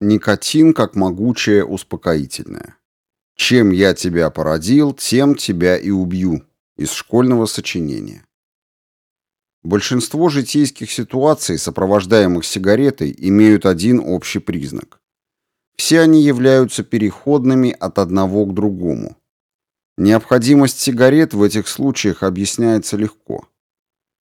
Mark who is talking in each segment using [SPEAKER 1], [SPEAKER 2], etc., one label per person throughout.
[SPEAKER 1] Никотин как могучее успокоительное. Чем я тебя породил, тем тебя и убью. Из школьного сочинения. Большинство житейских ситуаций, сопровождаемых сигаретой, имеют один общий признак. Все они являются переходными от одного к другому. Необходимость сигарет в этих случаях объясняется легко.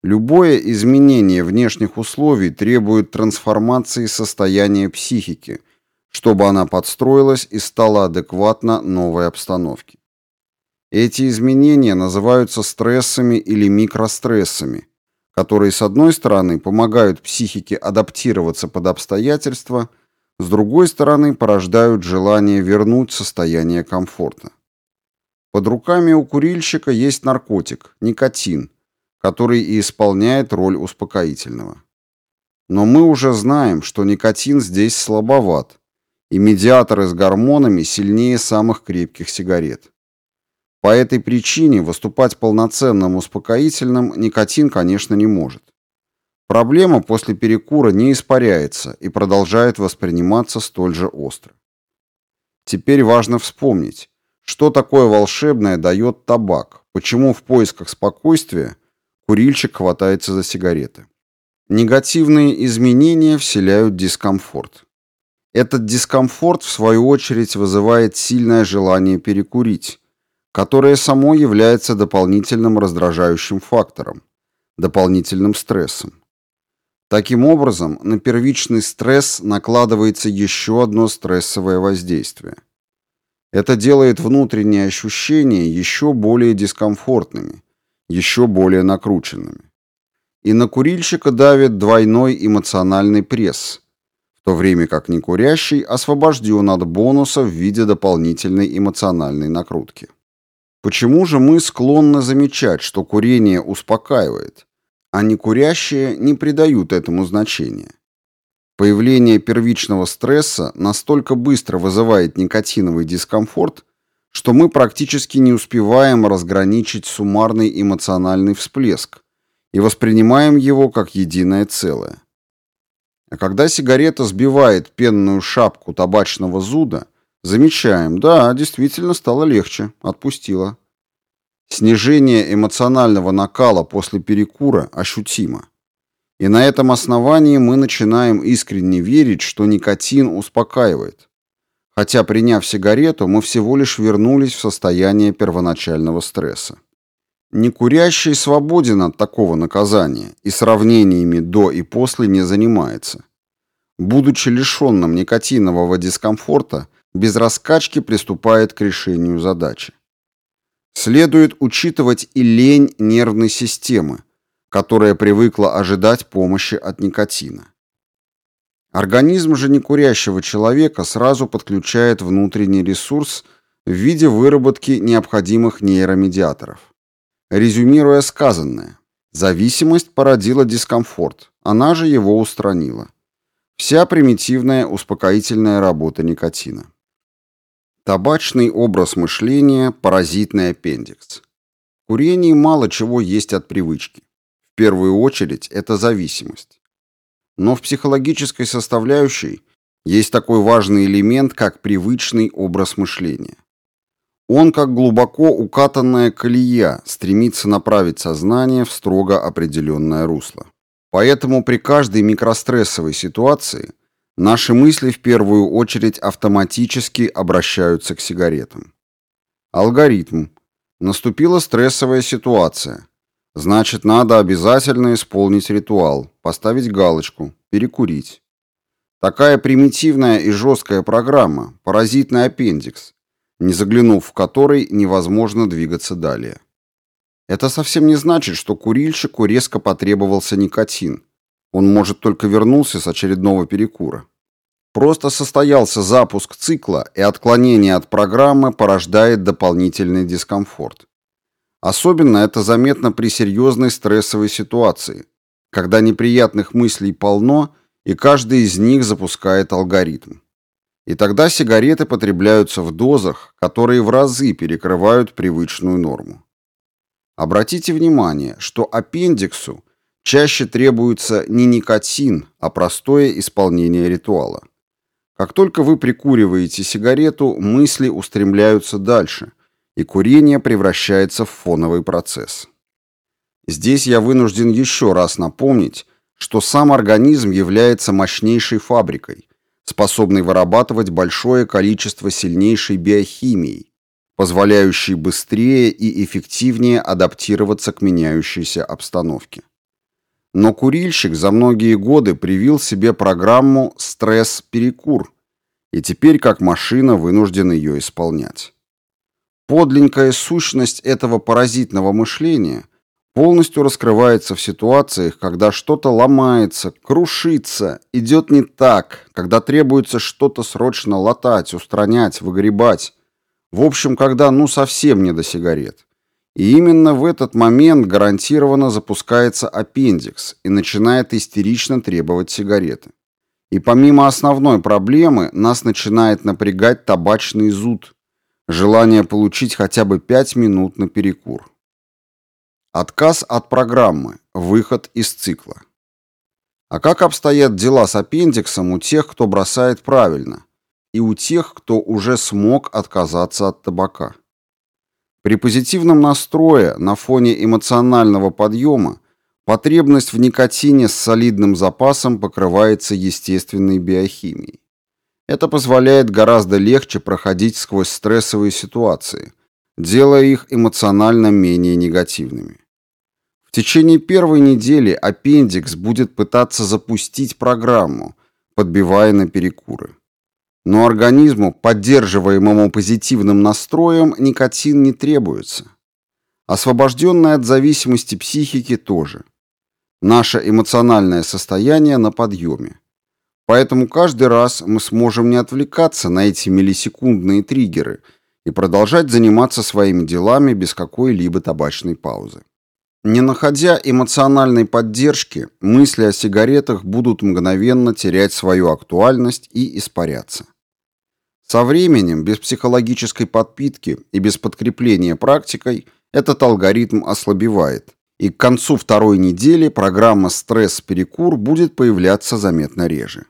[SPEAKER 1] Любое изменение внешних условий требует трансформации состояния психики, чтобы она подстроилась и стала адекватна новой обстановке. Эти изменения называются стрессами или микрострессами, которые, с одной стороны, помогают психике адаптироваться под обстоятельства, с другой стороны, порождают желание вернуть состояние комфорта. Под руками у курильщика есть наркотик – никотин, который и исполняет роль успокоительного. Но мы уже знаем, что никотин здесь слабоват, и медиаторы с гормонами сильнее самых крепких сигарет. По этой причине выступать полноценным успокоительным никотин, конечно, не может. Проблема после перекура не испаряется и продолжает восприниматься столь же остро. Теперь важно вспомнить, что такое волшебное дает табак, почему в поисках спокойствия курильщик хватается за сигареты. Негативные изменения вселяют дискомфорт. Этот дискомфорт, в свою очередь, вызывает сильное желание перекурить, которое само является дополнительным раздражающим фактором, дополнительным стрессом. Таким образом, на первичный стресс накладывается еще одно стрессовое воздействие. Это делает внутренние ощущения еще более дискомфортными, еще более накрученными. И на курильщика давит двойной эмоциональный пресс, в то время как некурящий освобожден от бонуса в виде дополнительной эмоциональной накрутки. Почему же мы склонны замечать, что курение успокаивает, а некурящие не придают этому значения? Появление первичного стресса настолько быстро вызывает никотиновый дискомфорт, что мы практически не успеваем разграничить суммарный эмоциональный всплеск и воспринимаем его как единое целое. А когда сигарета сбивает пенную шапку табачного зуда – Замечаем, да, действительно стало легче, отпустило. Снижение эмоционального накала после перекура ощутимо. И на этом основании мы начинаем искренне верить, что никотин успокаивает. Хотя, приняв сигарету, мы всего лишь вернулись в состояние первоначального стресса. Некурящий свободен от такого наказания и сравнениями до и после не занимается. Будучи лишенным никотинового дискомфорта, без раскачки приступает к решению задачи. Следует учитывать и лень нервной системы, которая привыкла ожидать помощи от никотина. Организм же некурящего человека сразу подключает внутренний ресурс в виде выработки необходимых нейромедиаторов. Резюмируя сказанное, зависимость породила дискомфорт, она же его устранила. Вся примитивная успокоительная работа никотина. Табачный образ мышления – паразитный аппендикс. В курении мало чего есть от привычки. В первую очередь это зависимость. Но в психологической составляющей есть такой важный элемент, как привычный образ мышления. Он, как глубоко укатанная колея, стремится направить сознание в строго определенное русло. Поэтому при каждой микрострессовой ситуации – Наши мысли в первую очередь автоматически обращаются к сигаретам. Алгоритм. Наступила стрессовая ситуация. Значит, надо обязательно исполнить ритуал, поставить галочку, перекурить. Такая примитивная и жесткая программа, паразитный аппендикс, не заглянув в который невозможно двигаться далее. Это совсем не значит, что курильщику резко потребовался никотин, он, может, только вернулся с очередного перекура. Просто состоялся запуск цикла, и отклонение от программы порождает дополнительный дискомфорт. Особенно это заметно при серьезной стрессовой ситуации, когда неприятных мыслей полно, и каждый из них запускает алгоритм. И тогда сигареты потребляются в дозах, которые в разы перекрывают привычную норму. Обратите внимание, что аппендиксу Чаще требуется не никотин, а простое исполнение ритуала. Как только вы прикуриваете сигарету, мысли устремляются дальше, и курение превращается в фоновый процесс. Здесь я вынужден еще раз напомнить, что сам организм является мощнейшей фабрикой, способной вырабатывать большое количество сильнейшей биохимии, позволяющей быстрее и эффективнее адаптироваться к меняющейся обстановке. Но курильщик за многие годы привил себе программу «стресс-перекур», и теперь как машина вынужден ее исполнять. Подлинная сущность этого паразитного мышления – полностью раскрывается в ситуациях, когда что-то ломается, крушится, идет не так, когда требуется что-то срочно латать, устранять, выгребать. В общем, когда ну совсем не до сигарет. И именно в этот момент гарантированно запускается аппендикс и начинает истерично требовать сигареты. И помимо основной проблемы, нас начинает напрягать табачный зуд, желание получить хотя бы 5 минут на перекур. Отказ от программы. Выход из цикла. А как обстоят дела с аппендиксом у тех, кто бросает правильно, и у тех, кто уже смог отказаться от табака? При позитивном настрое на фоне эмоционального подъема потребность в никотине с солидным запасом покрывается естественной биохимией. Это позволяет гораздо легче проходить сквозь стрессовые ситуации, делая их эмоционально менее негативными. В течение первой недели аппендикс будет пытаться запустить программу, подбивая на перекуры. Но организму, поддерживаемому позитивным настроем, никотин не требуется. Освобожденная от зависимости психики тоже. Наше эмоциональное состояние на подъеме. Поэтому каждый раз мы сможем не отвлекаться на эти миллисекундные триггеры и продолжать заниматься своими делами без какой-либо табачной паузы. Не находя эмоциональной поддержки, мысли о сигаретах будут мгновенно терять свою актуальность и испаряться. Со временем, без психологической подпитки и без подкрепления практикой, этот алгоритм ослабевает, и к концу второй недели программа «Стресс-перекур» будет появляться заметно реже.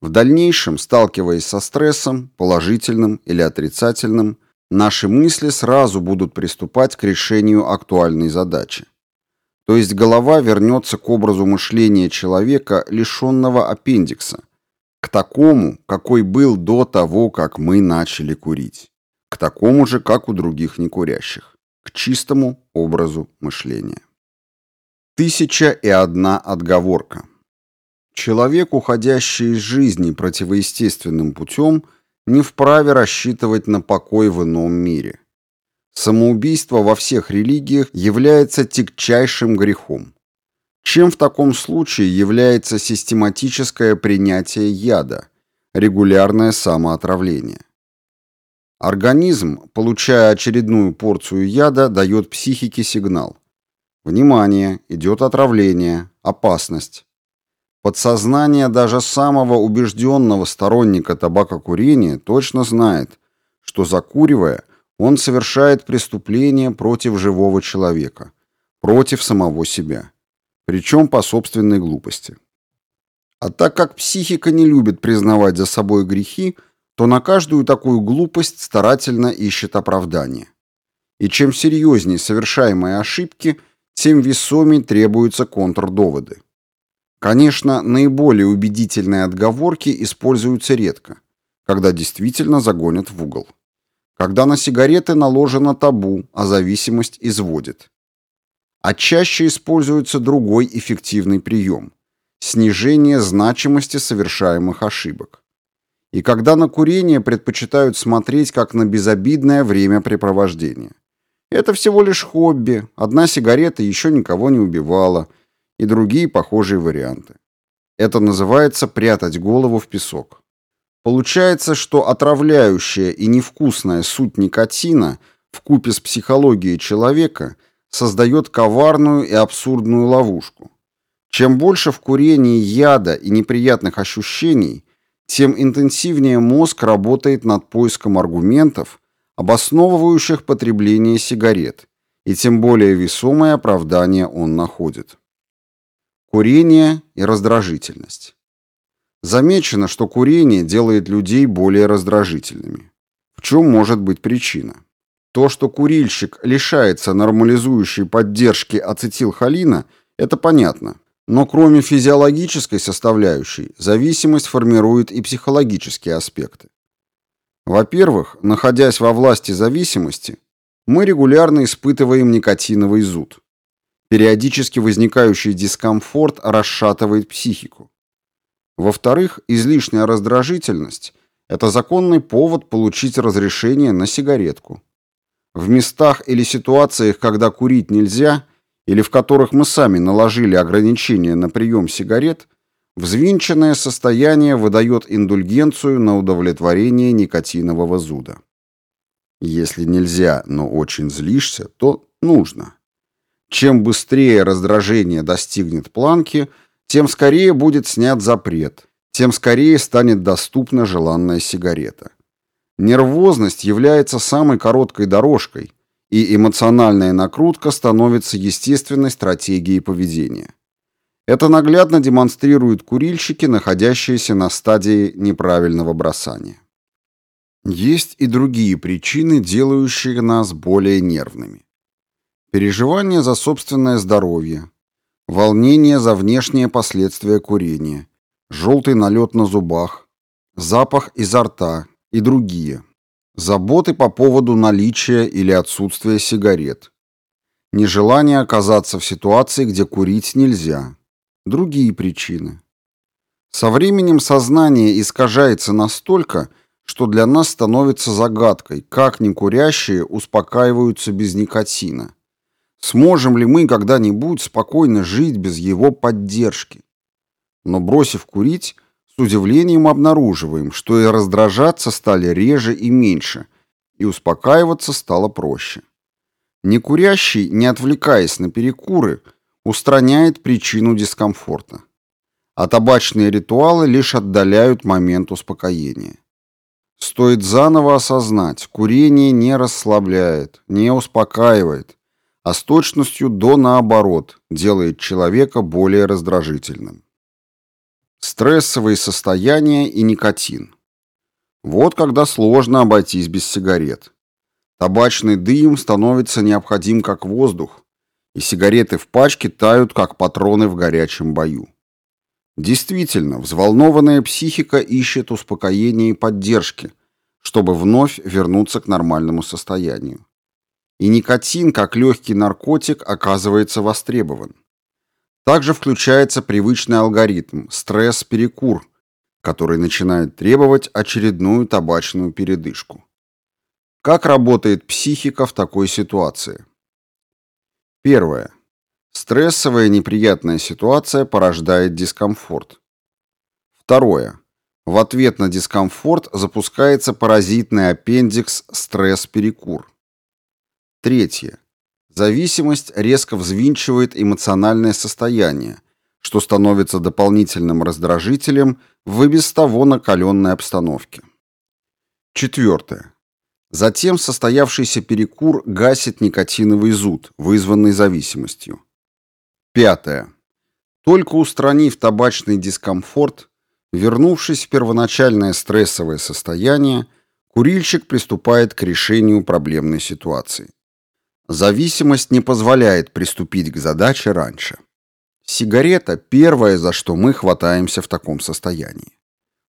[SPEAKER 1] В дальнейшем, сталкиваясь со стрессом, положительным или отрицательным, наши мысли сразу будут приступать к решению актуальной задачи. То есть голова вернется к образу мышления человека, лишенного аппендикса, к такому, какой был до того, как мы начали курить, к такому же, как у других некурящих, к чистому образу мышления. Тысяча и одна отговорка. Человек, уходящий из жизни противоестественным путем – не вправе рассчитывать на покой в ином мире. Самоубийство во всех религиях является тягчайшим грехом. Чем в таком случае является систематическое принятие яда, регулярное самоотравление? Организм, получая очередную порцию яда, дает психике сигнал. Внимание, идет отравление, опасность. Подсознание даже самого убежденного сторонника табакокурения точно знает, что закуривая, он совершает преступление против живого человека, против самого себя, причем по собственной глупости. А так как психика не любит признавать за собой грехи, то на каждую такую глупость старательно ищет оправдание. И чем серьезнее совершаемые ошибки, тем весомее требуются контрдоводы. Конечно, наиболее убедительные отговорки используются редко, когда действительно загонят в угол. Когда на сигареты наложено табу, а зависимость изводит. А чаще используется другой эффективный прием – снижение значимости совершаемых ошибок. И когда на курение предпочитают смотреть как на безобидное времяпрепровождение. Это всего лишь хобби, одна сигарета еще никого не убивала – и другие похожие варианты. Это называется прятать голову в песок. Получается, что отравляющая и невкусная суть никотина в купе с психологией человека создает коварную и абсурдную ловушку. Чем больше в курении яда и неприятных ощущений, тем интенсивнее мозг работает над поиском аргументов, обосновывающих потребление сигарет, и тем более весомое оправдание он находит. Курение и раздражительность. Замечено, что курение делает людей более раздражительными. В чем может быть причина? То, что курильщик лишается нормализующей поддержки ацетилхолина, это понятно. Но кроме физиологической составляющей, зависимость формирует и психологические аспекты. Во-первых, находясь во власти зависимости, мы регулярно испытываем никотиновый зуд. Периодически возникающий дискомфорт расшатывает психику. Во-вторых, излишняя раздражительность – это законный повод получить разрешение на сигаретку. В местах или ситуациях, когда курить нельзя, или в которых мы сами наложили ограничения на прием сигарет, взвинченное состояние выдает индульгенцию на удовлетворение никотинового зуда. Если нельзя, но очень злишься, то нужно. Чем быстрее раздражение достигнет планки, тем скорее будет снят запрет, тем скорее станет доступна желанная сигарета. Нервозность является самой короткой дорожкой, и эмоциональная накрутка становится естественной стратегией поведения. Это наглядно демонстрируют курильщики, находящиеся на стадии неправильного бросания. Есть и другие причины, делающие нас более нервными. Переживание за собственное здоровье, волнение за внешние последствия курения, желтый налет на зубах, запах изо рта и другие. Заботы по поводу наличия или отсутствия сигарет. Нежелание оказаться в ситуации, где курить нельзя. Другие причины. Со временем сознание искажается настолько, что для нас становится загадкой, как некурящие успокаиваются без никотина. Сможем ли мы когда-нибудь спокойно жить без его поддержки? Но бросив курить, с удивлением обнаруживаем, что и раздражаться стали реже и меньше, и успокаиваться стало проще. Некурящий, не отвлекаясь на перекуры, устраняет причину дискомфорта. А табачные ритуалы лишь отдаляют момент успокоения. Стоит заново осознать, курение не расслабляет, не успокаивает, а с точностью до наоборот делает человека более раздражительным. Стрессовые состояния и никотин. Вот когда сложно обойтись без сигарет. Табачный дым становится необходим как воздух, и сигареты в пачке тают, как патроны в горячем бою. Действительно, взволнованная психика ищет успокоения и поддержки, чтобы вновь вернуться к нормальному состоянию. И никотин, как легкий наркотик, оказывается востребован. Также включается привычный алгоритм – стресс-перекур, который начинает требовать очередную табачную передышку. Как работает психика в такой ситуации? Первое. Стрессовая неприятная ситуация порождает дискомфорт. Второе. В ответ на дискомфорт запускается паразитный аппендикс стресс-перекур. Третье. Зависимость резко взвинчивает эмоциональное состояние, что становится дополнительным раздражителем в и без того накаленной обстановке. Четвертое. Затем состоявшийся перекур гасит никотиновый зуд, вызванный зависимостью. Пятое. Только устранив табачный дискомфорт, вернувшись в первоначальное стрессовое состояние, курильщик приступает к решению проблемной ситуации. Зависимость не позволяет приступить к задаче раньше. Сигарета – первое, за что мы хватаемся в таком состоянии.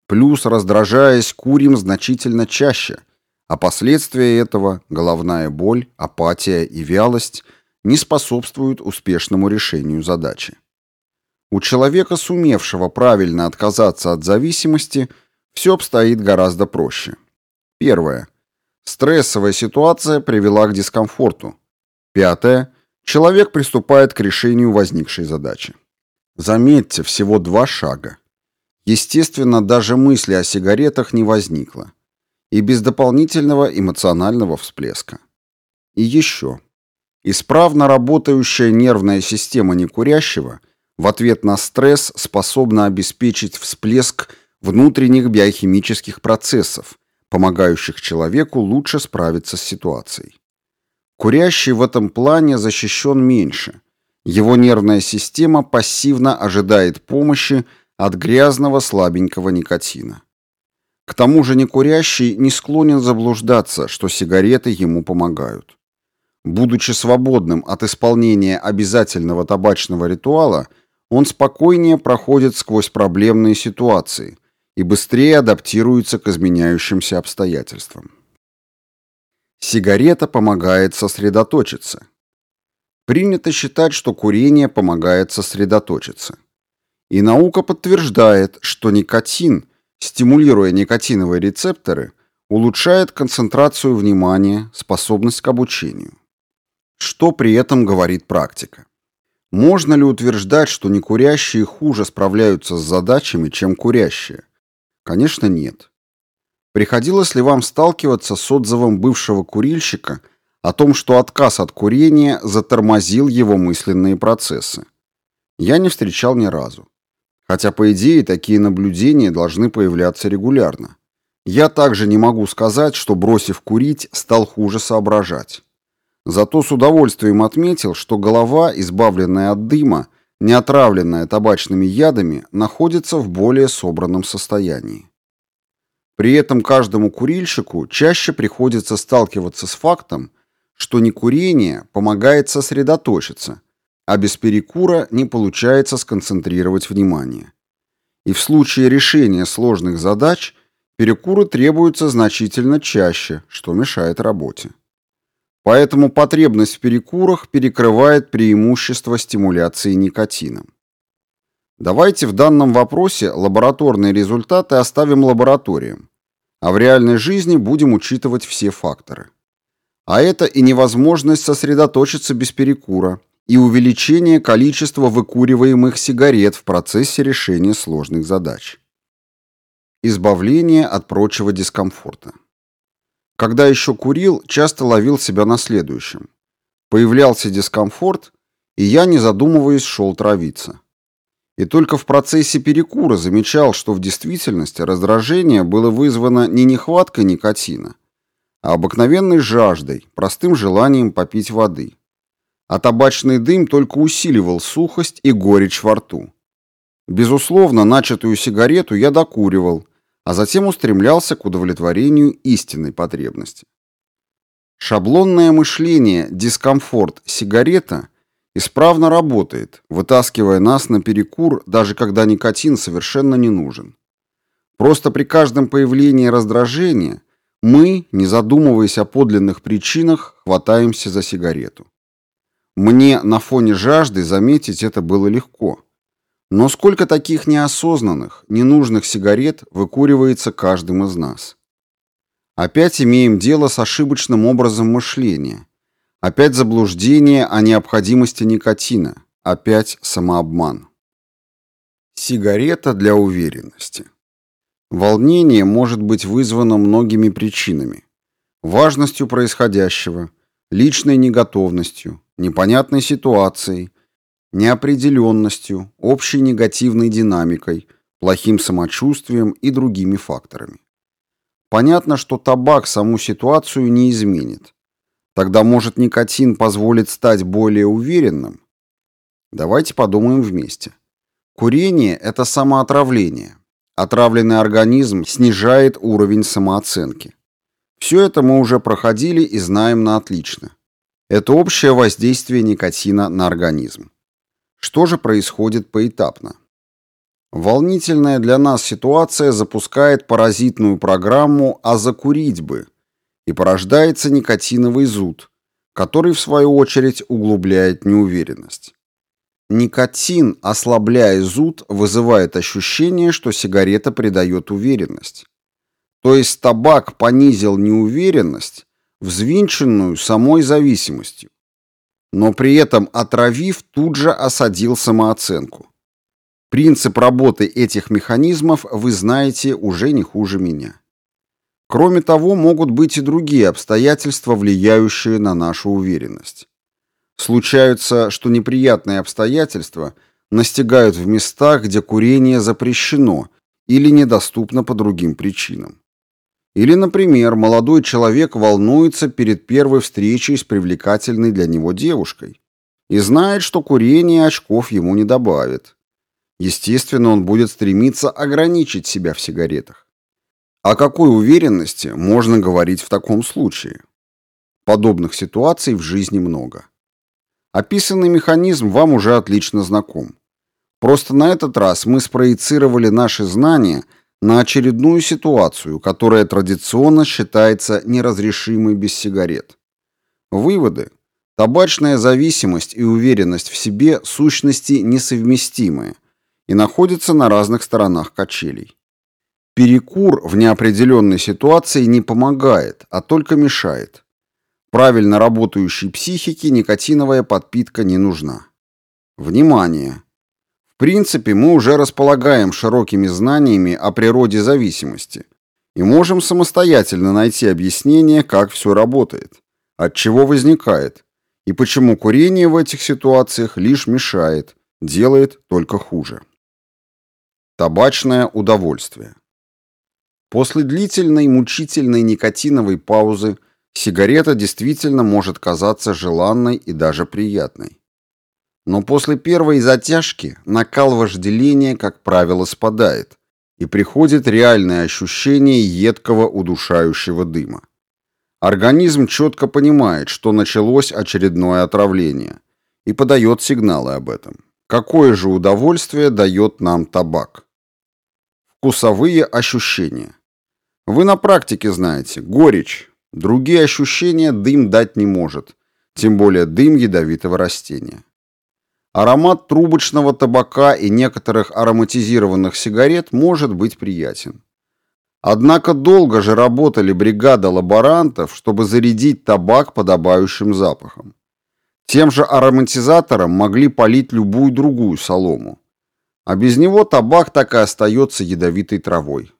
[SPEAKER 1] Плюс, раздражаясь, курим значительно чаще – а последствия этого, головная боль, апатия и вялость, не способствуют успешному решению задачи. У человека, сумевшего правильно отказаться от зависимости, все обстоит гораздо проще. Первое. Стрессовая ситуация привела к дискомфорту. Пятое. Человек приступает к решению возникшей задачи. Заметьте, всего два шага. Естественно, даже мысли о сигаретах не возникло и без дополнительного эмоционального всплеска. И еще. Исправно работающая нервная система некурящего в ответ на стресс способна обеспечить всплеск внутренних биохимических процессов, помогающих человеку лучше справиться с ситуацией. Курящий в этом плане защищен меньше. Его нервная система пассивно ожидает помощи от грязного слабенького никотина. К тому же некурящий не склонен заблуждаться, что сигареты ему помогают. Будучи свободным от исполнения обязательного табачного ритуала, он спокойнее проходит сквозь проблемные ситуации и быстрее адаптируется к изменяющимся обстоятельствам. Сигарета помогает сосредоточиться. Принято считать, что курение помогает сосредоточиться. И наука подтверждает, что никотин, стимулируя никотиновые рецепторы, улучшает концентрацию внимания, способность к обучению. Что при этом говорит практика? Можно ли утверждать, что некурящие хуже справляются с задачами, чем курящие? Конечно, нет. Приходилось ли вам сталкиваться с отзывом бывшего курильщика о том, что отказ от курения затормозил его мысленные процессы? Я не встречал ни разу. Хотя, по идее, такие наблюдения должны появляться регулярно. Я также не могу сказать, что, бросив курить, стал хуже соображать. Зато с удовольствием отметил, что голова, избавленная от дыма, не отравленная табачными ядами, находится в более собранном состоянии. При этом каждому курильщику чаще приходится сталкиваться с фактом, что некурение помогает сосредоточиться, а без перекура не получается сконцентрировать внимание. И в случае решения сложных задач перекуры требуются значительно чаще, что мешает работе. Поэтому потребность в перекурах перекрывает преимущество стимуляции никотином. Давайте в данном вопросе лабораторные результаты оставим лабораториям, а в реальной жизни будем учитывать все факторы. А это и невозможность сосредоточиться без перекура, и увеличение количества выкуриваемых сигарет в процессе решения сложных задач. Избавление от прочего дискомфорта. Когда еще курил, часто ловил себя на следующем. Появлялся дискомфорт, и я, не задумываясь, шел травиться. И только в процессе перекура замечал, что в действительности раздражение было вызвано не нехваткой никотина, а обыкновенной жаждой, простым желанием попить воды а табачный дым только усиливал сухость и горечь во рту. Безусловно, начатую сигарету я докуривал, а затем устремлялся к удовлетворению истинной потребности. Шаблонное мышление «дискомфорт, сигарета» исправно работает, вытаскивая нас на перекур, даже когда никотин совершенно не нужен. Просто при каждом появлении раздражения мы, не задумываясь о подлинных причинах, хватаемся за сигарету. Мне на фоне жажды заметить это было легко. Но сколько таких неосознанных, ненужных сигарет выкуривается каждым из нас? Опять имеем дело с ошибочным образом мышления. Опять заблуждение о необходимости никотина. Опять самообман. Сигарета для уверенности. Волнение может быть вызвано многими причинами. Важностью происходящего, личной неготовностью, непонятной ситуацией, неопределенностью, общей негативной динамикой, плохим самочувствием и другими факторами. Понятно, что табак саму ситуацию не изменит. Тогда, может, никотин позволит стать более уверенным? Давайте подумаем вместе. Курение – это самоотравление. Отравленный организм снижает уровень самооценки. Все это мы уже проходили и знаем на отлично. Это общее воздействие никотина на организм. Что же происходит поэтапно? Волнительная для нас ситуация запускает паразитную программу «а закурить бы» и порождается никотиновый зуд, который, в свою очередь, углубляет неуверенность. Никотин, ослабляя зуд, вызывает ощущение, что сигарета придает уверенность. То есть табак понизил неуверенность, взвинченную самой зависимостью, но при этом отравив тут же осадил самооценку. Принцип работы этих механизмов вы знаете уже не хуже меня. Кроме того, могут быть и другие обстоятельства, влияющие на нашу уверенность. Случаются, что неприятные обстоятельства настигают в местах, где курение запрещено или недоступно по другим причинам. Или, например, молодой человек волнуется перед первой встречей с привлекательной для него девушкой и знает, что курение очков ему не добавит. Естественно, он будет стремиться ограничить себя в сигаретах. О какой уверенности можно говорить в таком случае? Подобных ситуаций в жизни много. Описанный механизм вам уже отлично знаком. Просто на этот раз мы спроецировали наши знания на очередную ситуацию, которая традиционно считается неразрешимой без сигарет. Выводы. Табачная зависимость и уверенность в себе сущности несовместимые и находятся на разных сторонах качелей. Перекур в неопределенной ситуации не помогает, а только мешает. Правильно работающей психике никотиновая подпитка не нужна. Внимание! принципе, мы уже располагаем широкими знаниями о природе зависимости и можем самостоятельно найти объяснение, как все работает, от чего возникает и почему курение в этих ситуациях лишь мешает, делает только хуже. Табачное удовольствие. После длительной мучительной никотиновой паузы сигарета действительно может казаться желанной и даже приятной. Но после первой затяжки накал вожделения, как правило, спадает, и приходит реальное ощущение едкого удушающего дыма. Организм четко понимает, что началось очередное отравление, и подает сигналы об этом. Какое же удовольствие дает нам табак? Вкусовые ощущения. Вы на практике знаете, горечь. Другие ощущения дым дать не может, тем более дым ядовитого растения. Аромат трубочного табака и некоторых ароматизированных сигарет может быть приятен. Однако долго же работали бригада лаборантов, чтобы зарядить табак подобающим запахом. Тем же ароматизатором могли полить любую другую солому. А без него табак так и остается ядовитой травой.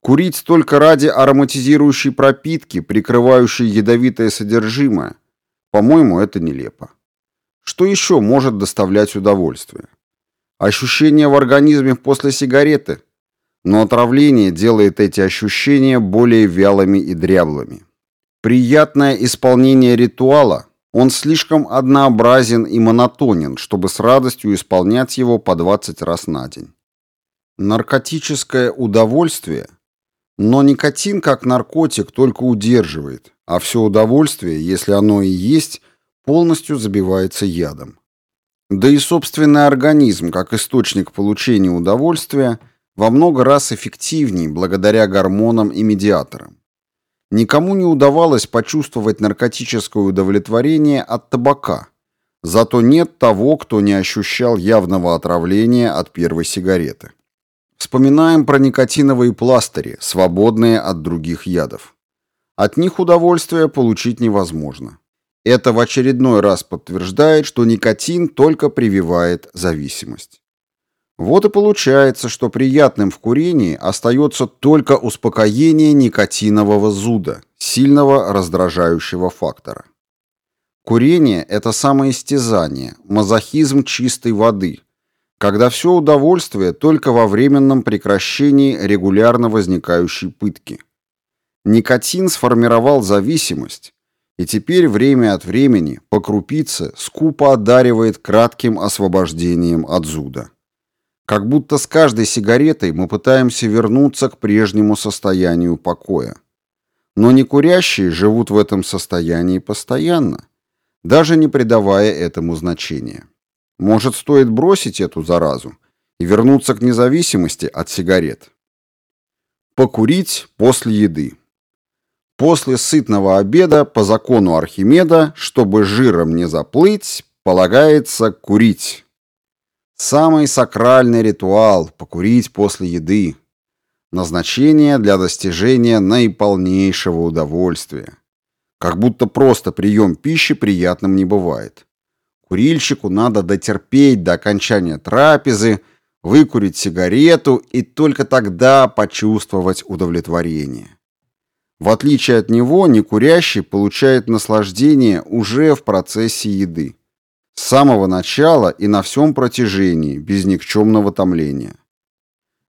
[SPEAKER 1] Курить только ради ароматизирующей пропитки, прикрывающей ядовитое содержимое, по-моему, это нелепо. Что еще может доставлять удовольствие? Ощущения в организме после сигареты. Но отравление делает эти ощущения более вялыми и дряблыми. Приятное исполнение ритуала, он слишком однообразен и монотонен, чтобы с радостью исполнять его по 20 раз на день. Наркотическое удовольствие, но никотин как наркотик только удерживает, а все удовольствие, если оно и есть, полностью забивается ядом. Да и собственный организм, как источник получения удовольствия, во много раз эффективнее благодаря гормонам и медиаторам. Никому не удавалось почувствовать наркотическое удовлетворение от табака, зато нет того, кто не ощущал явного отравления от первой сигареты. Вспоминаем про никотиновые пластыри, свободные от других ядов. От них удовольствие получить невозможно. Это в очередной раз подтверждает, что никотин только прививает зависимость. Вот и получается, что приятным в курении остается только успокоение никотинового зуда, сильного раздражающего фактора. Курение – это самоистязание, мазохизм чистой воды, когда все удовольствие только во временном прекращении регулярно возникающей пытки. Никотин сформировал зависимость, и теперь время от времени, по крупице, скупо одаривает кратким освобождением от зуда. Как будто с каждой сигаретой мы пытаемся вернуться к прежнему состоянию покоя. Но некурящие живут в этом состоянии постоянно, даже не придавая этому значения. Может, стоит бросить эту заразу и вернуться к независимости от сигарет? Покурить после еды. После сытного обеда по закону Архимеда, чтобы жиром не заплыть, полагается курить. Самый сакральный ритуал – покурить после еды. Назначение для достижения наиполнейшего удовольствия. Как будто просто прием пищи приятным не бывает. Курильщику надо дотерпеть до окончания трапезы, выкурить сигарету и только тогда почувствовать удовлетворение. В отличие от него, некурящий получает наслаждение уже в процессе еды. С самого начала и на всем протяжении, без никчемного томления.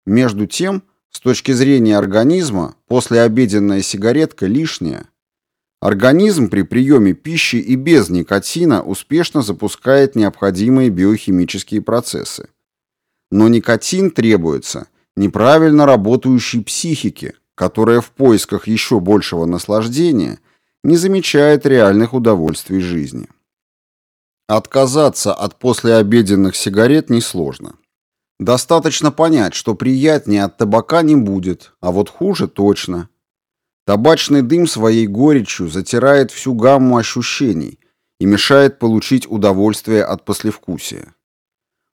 [SPEAKER 1] Между тем, с точки зрения организма, послеобеденная сигаретка лишняя. Организм при приеме пищи и без никотина успешно запускает необходимые биохимические процессы. Но никотин требуется неправильно работающей психике, которая в поисках еще большего наслаждения не замечает реальных удовольствий жизни. Отказаться от послеобеденных сигарет несложно. Достаточно понять, что приятнее от табака не будет, а вот хуже точно. Табачный дым своей горечью затирает всю гамму ощущений и мешает получить удовольствие от послевкусия.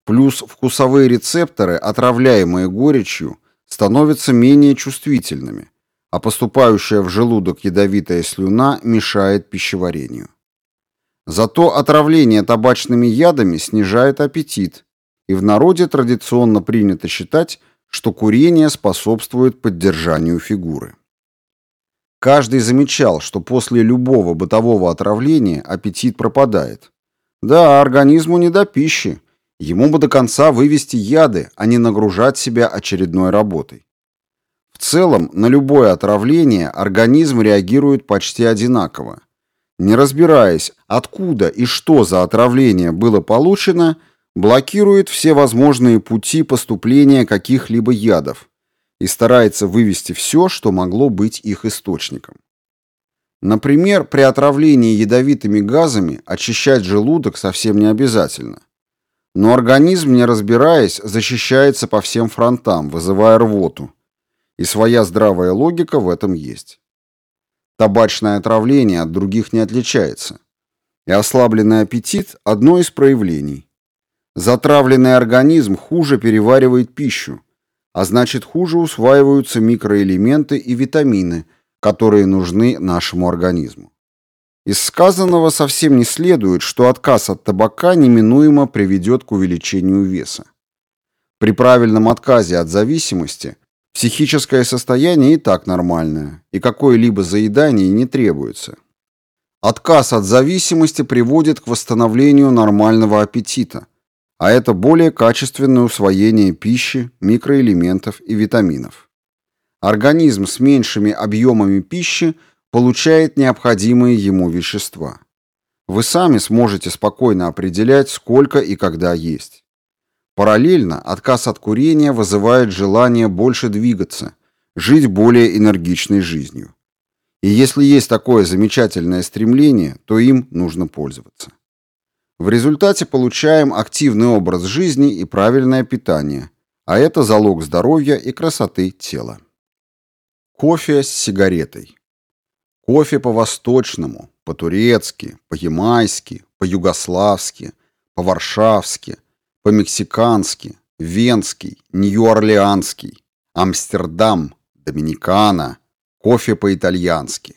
[SPEAKER 1] Плюс вкусовые рецепторы, отравляемые горечью, становятся менее чувствительными, а поступающая в желудок ядовитая слюна мешает пищеварению. Зато отравление табачными ядами снижает аппетит, и в народе традиционно принято считать, что курение способствует поддержанию фигуры. Каждый замечал, что после любого бытового отравления аппетит пропадает. Да, организму не до пищи, Ему бы до конца вывести яды, а не нагружать себя очередной работой. В целом, на любое отравление организм реагирует почти одинаково. Не разбираясь, откуда и что за отравление было получено, блокирует все возможные пути поступления каких-либо ядов и старается вывести все, что могло быть их источником. Например, при отравлении ядовитыми газами очищать желудок совсем не обязательно – но организм, не разбираясь, защищается по всем фронтам, вызывая рвоту. И своя здравая логика в этом есть. Табачное отравление от других не отличается. И ослабленный аппетит – одно из проявлений. Затравленный организм хуже переваривает пищу, а значит хуже усваиваются микроэлементы и витамины, которые нужны нашему организму. Из сказанного совсем не следует, что отказ от табака неминуемо приведет к увеличению веса. При правильном отказе от зависимости психическое состояние и так нормальное, и какое-либо заедание не требуется. Отказ от зависимости приводит к восстановлению нормального аппетита, а это более качественное усвоение пищи, микроэлементов и витаминов. Организм с меньшими объемами пищи – получает необходимые ему вещества. Вы сами сможете спокойно определять, сколько и когда есть. Параллельно отказ от курения вызывает желание больше двигаться, жить более энергичной жизнью. И если есть такое замечательное стремление, то им нужно пользоваться. В результате получаем активный образ жизни и правильное питание, а это залог здоровья и красоты тела. Кофе с сигаретой. Кофе по-восточному, по-турецки, по-ямайски, по-югославски, по-варшавски, по-мексикански, венский, нью-орлеанский, Амстердам, Доминикана, кофе по-итальянски.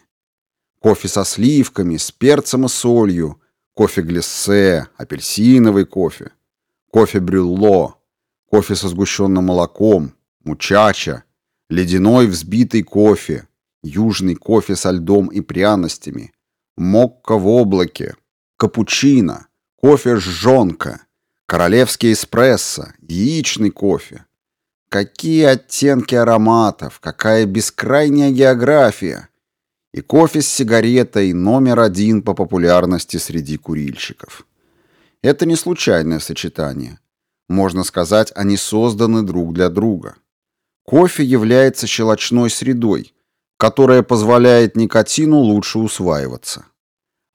[SPEAKER 1] Кофе со сливками, с перцем и солью, кофе глиссе, апельсиновый кофе, кофе брюлло, кофе со сгущенным молоком, мучача, ледяной взбитый кофе, южный кофе со льдом и пряностями, мокко в облаке, капучино, кофе жжонка, королевский эспрессо, яичный кофе. Какие оттенки ароматов, какая бескрайняя география. И кофе с сигаретой номер один по популярности среди курильщиков. Это не случайное сочетание. Можно сказать, они созданы друг для друга. Кофе является щелочной средой, которая позволяет никотину лучше усваиваться.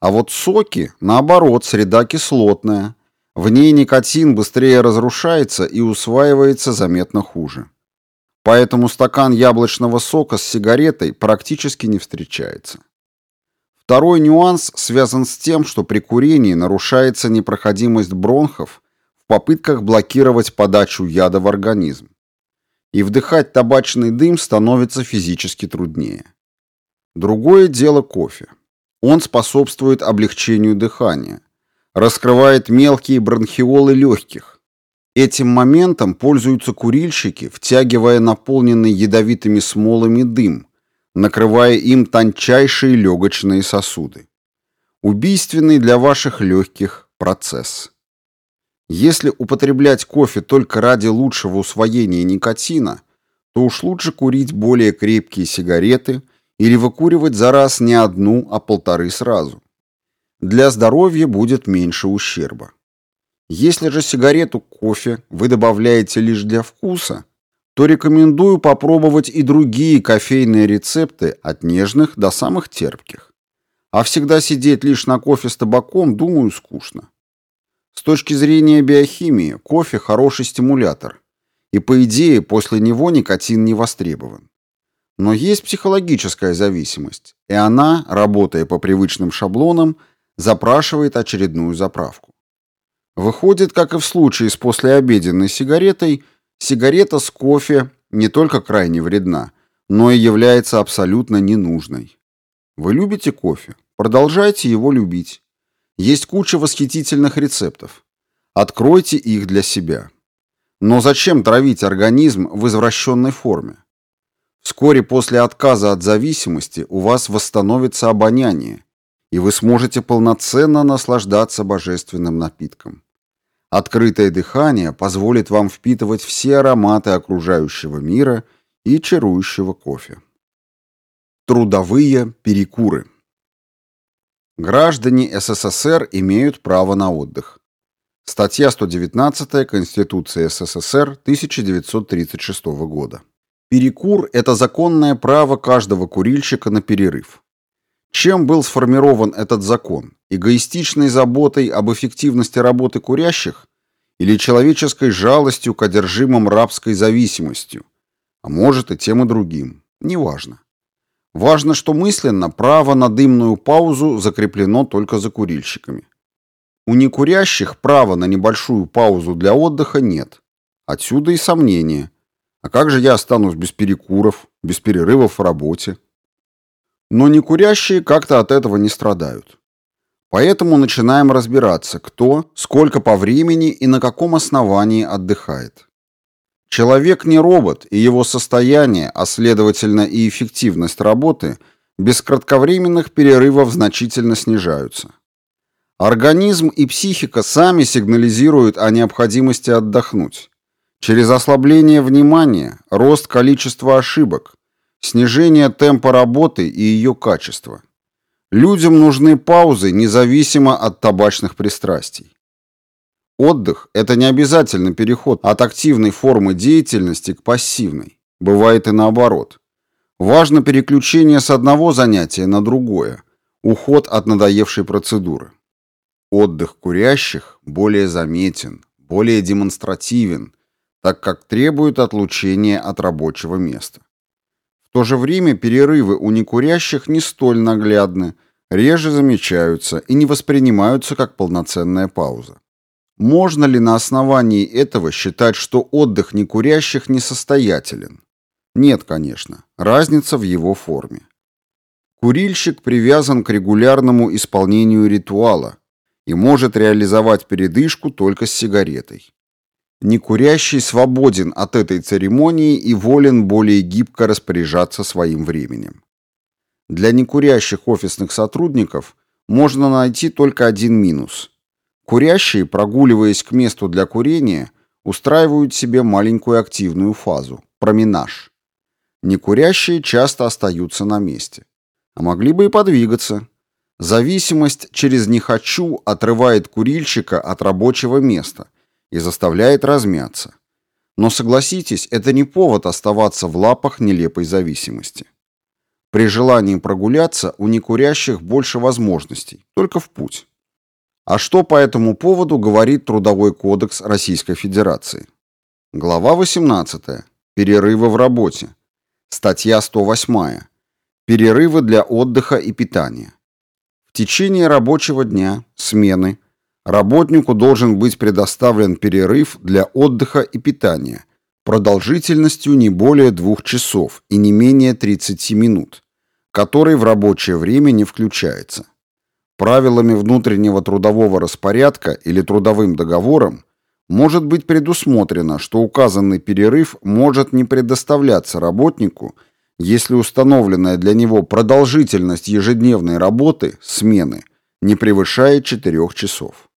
[SPEAKER 1] А вот соки, наоборот, среда кислотная. В ней никотин быстрее разрушается и усваивается заметно хуже. Поэтому стакан яблочного сока с сигаретой практически не встречается. Второй нюанс связан с тем, что при курении нарушается непроходимость бронхов в попытках блокировать подачу яда в организм и вдыхать табачный дым становится физически труднее. Другое дело кофе. Он способствует облегчению дыхания, раскрывает мелкие бронхиолы легких. Этим моментом пользуются курильщики, втягивая наполненный ядовитыми смолами дым, накрывая им тончайшие легочные сосуды. Убийственный для ваших легких процесс. Если употреблять кофе только ради лучшего усвоения никотина, то уж лучше курить более крепкие сигареты или выкуривать за раз не одну, а полторы сразу. Для здоровья будет меньше ущерба. Если же сигарету кофе вы добавляете лишь для вкуса, то рекомендую попробовать и другие кофейные рецепты от нежных до самых терпких. А всегда сидеть лишь на кофе с табаком, думаю, скучно. С точки зрения биохимии, кофе – хороший стимулятор. И по идее, после него никотин не востребован. Но есть психологическая зависимость, и она, работая по привычным шаблонам, запрашивает очередную заправку. Выходит, как и в случае с послеобеденной сигаретой, сигарета с кофе не только крайне вредна, но и является абсолютно ненужной. Вы любите кофе? Продолжайте его любить. Есть куча восхитительных рецептов. Откройте их для себя. Но зачем травить организм в извращенной форме? Вскоре после отказа от зависимости у вас восстановится обоняние, и вы сможете полноценно наслаждаться божественным напитком. Открытое дыхание позволит вам впитывать все ароматы окружающего мира и чарующего кофе. Трудовые перекуры. Граждане СССР имеют право на отдых. Статья 119 Конституции СССР 1936 года. Перекур – это законное право каждого курильщика на перерыв. Чем был сформирован этот закон? Эгоистичной заботой об эффективности работы курящих или человеческой жалостью к одержимым рабской зависимостью? А может и тем и другим. Неважно. Важно, что мысленно право на дымную паузу закреплено только за курильщиками. У некурящих права на небольшую паузу для отдыха нет. Отсюда и сомнения – а как же я останусь без перекуров, без перерывов в работе? Но некурящие как-то от этого не страдают. Поэтому начинаем разбираться, кто, сколько по времени и на каком основании отдыхает. Человек не робот, и его состояние, а следовательно и эффективность работы, без кратковременных перерывов значительно снижаются. Организм и психика сами сигнализируют о необходимости отдохнуть. Через ослабление внимания, рост количества ошибок, снижение темпа работы и ее качества. Людям нужны паузы, независимо от табачных пристрастий. Отдых – это не обязательно переход от активной формы деятельности к пассивной. Бывает и наоборот. Важно переключение с одного занятия на другое, уход от надоевшей процедуры. Отдых курящих более заметен, более демонстративен – так как требует отлучения от рабочего места. В то же время перерывы у некурящих не столь наглядны, реже замечаются и не воспринимаются как полноценная пауза. Можно ли на основании этого считать, что отдых некурящих несостоятелен? Нет, конечно. Разница в его форме. Курильщик привязан к регулярному исполнению ритуала и может реализовать передышку только с сигаретой. Некурящий свободен от этой церемонии и волен более гибко распоряжаться своим временем. Для некурящих офисных сотрудников можно найти только один минус. Курящие, прогуливаясь к месту для курения, устраивают себе маленькую активную фазу – променаж. Некурящие часто остаются на месте. А могли бы и подвигаться. Зависимость через «не хочу» отрывает курильщика от рабочего места – и заставляет размяться. Но согласитесь, это не повод оставаться в лапах нелепой зависимости. При желании прогуляться у некурящих больше возможностей, только в путь. А что по этому поводу говорит Трудовой кодекс Российской Федерации? Глава 18. Перерывы в работе. Статья 108. Перерывы для отдыха и питания. В течение рабочего дня, смены, Работнику должен быть предоставлен перерыв для отдыха и питания продолжительностью не более двух часов и не менее 30 минут, который в рабочее время не включается. Правилами внутреннего трудового распорядка или трудовым договором может быть предусмотрено, что указанный перерыв может не предоставляться работнику, если установленная для него продолжительность ежедневной работы, смены, не превышает 4 часов.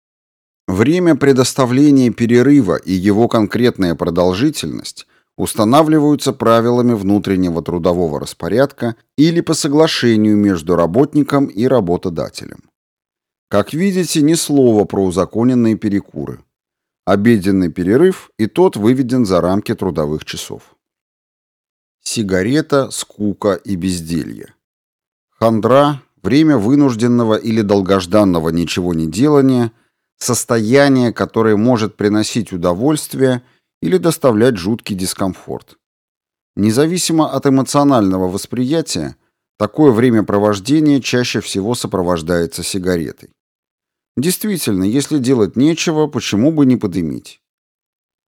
[SPEAKER 1] Время предоставления перерыва и его конкретная продолжительность устанавливаются правилами внутреннего трудового распорядка или по соглашению между работником и работодателем. Как видите, ни слова про узаконенные перекуры. Обеденный перерыв, и тот выведен за рамки трудовых часов. Сигарета, скука и безделье. Хандра, время вынужденного или долгожданного ничего не делания, состояние, которое может приносить удовольствие или доставлять жуткий дискомфорт. Независимо от эмоционального восприятия, такое времяпровождение чаще всего сопровождается сигаретой. Действительно, если делать нечего, почему бы не подымить?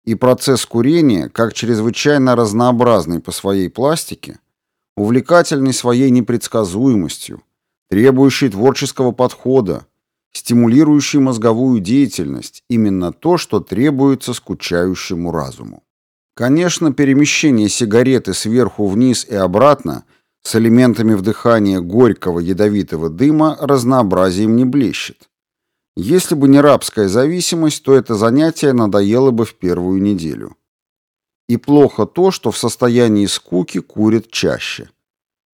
[SPEAKER 1] И процесс курения, как чрезвычайно разнообразный по своей пластике, увлекательный своей непредсказуемостью, требующий творческого подхода, стимулирующий мозговую деятельность, именно то, что требуется скучающему разуму. Конечно, перемещение сигареты сверху вниз и обратно с элементами вдыхания горького ядовитого дыма разнообразием не блещет. Если бы не рабская зависимость, то это занятие надоело бы в первую неделю. И плохо то, что в состоянии скуки курят чаще.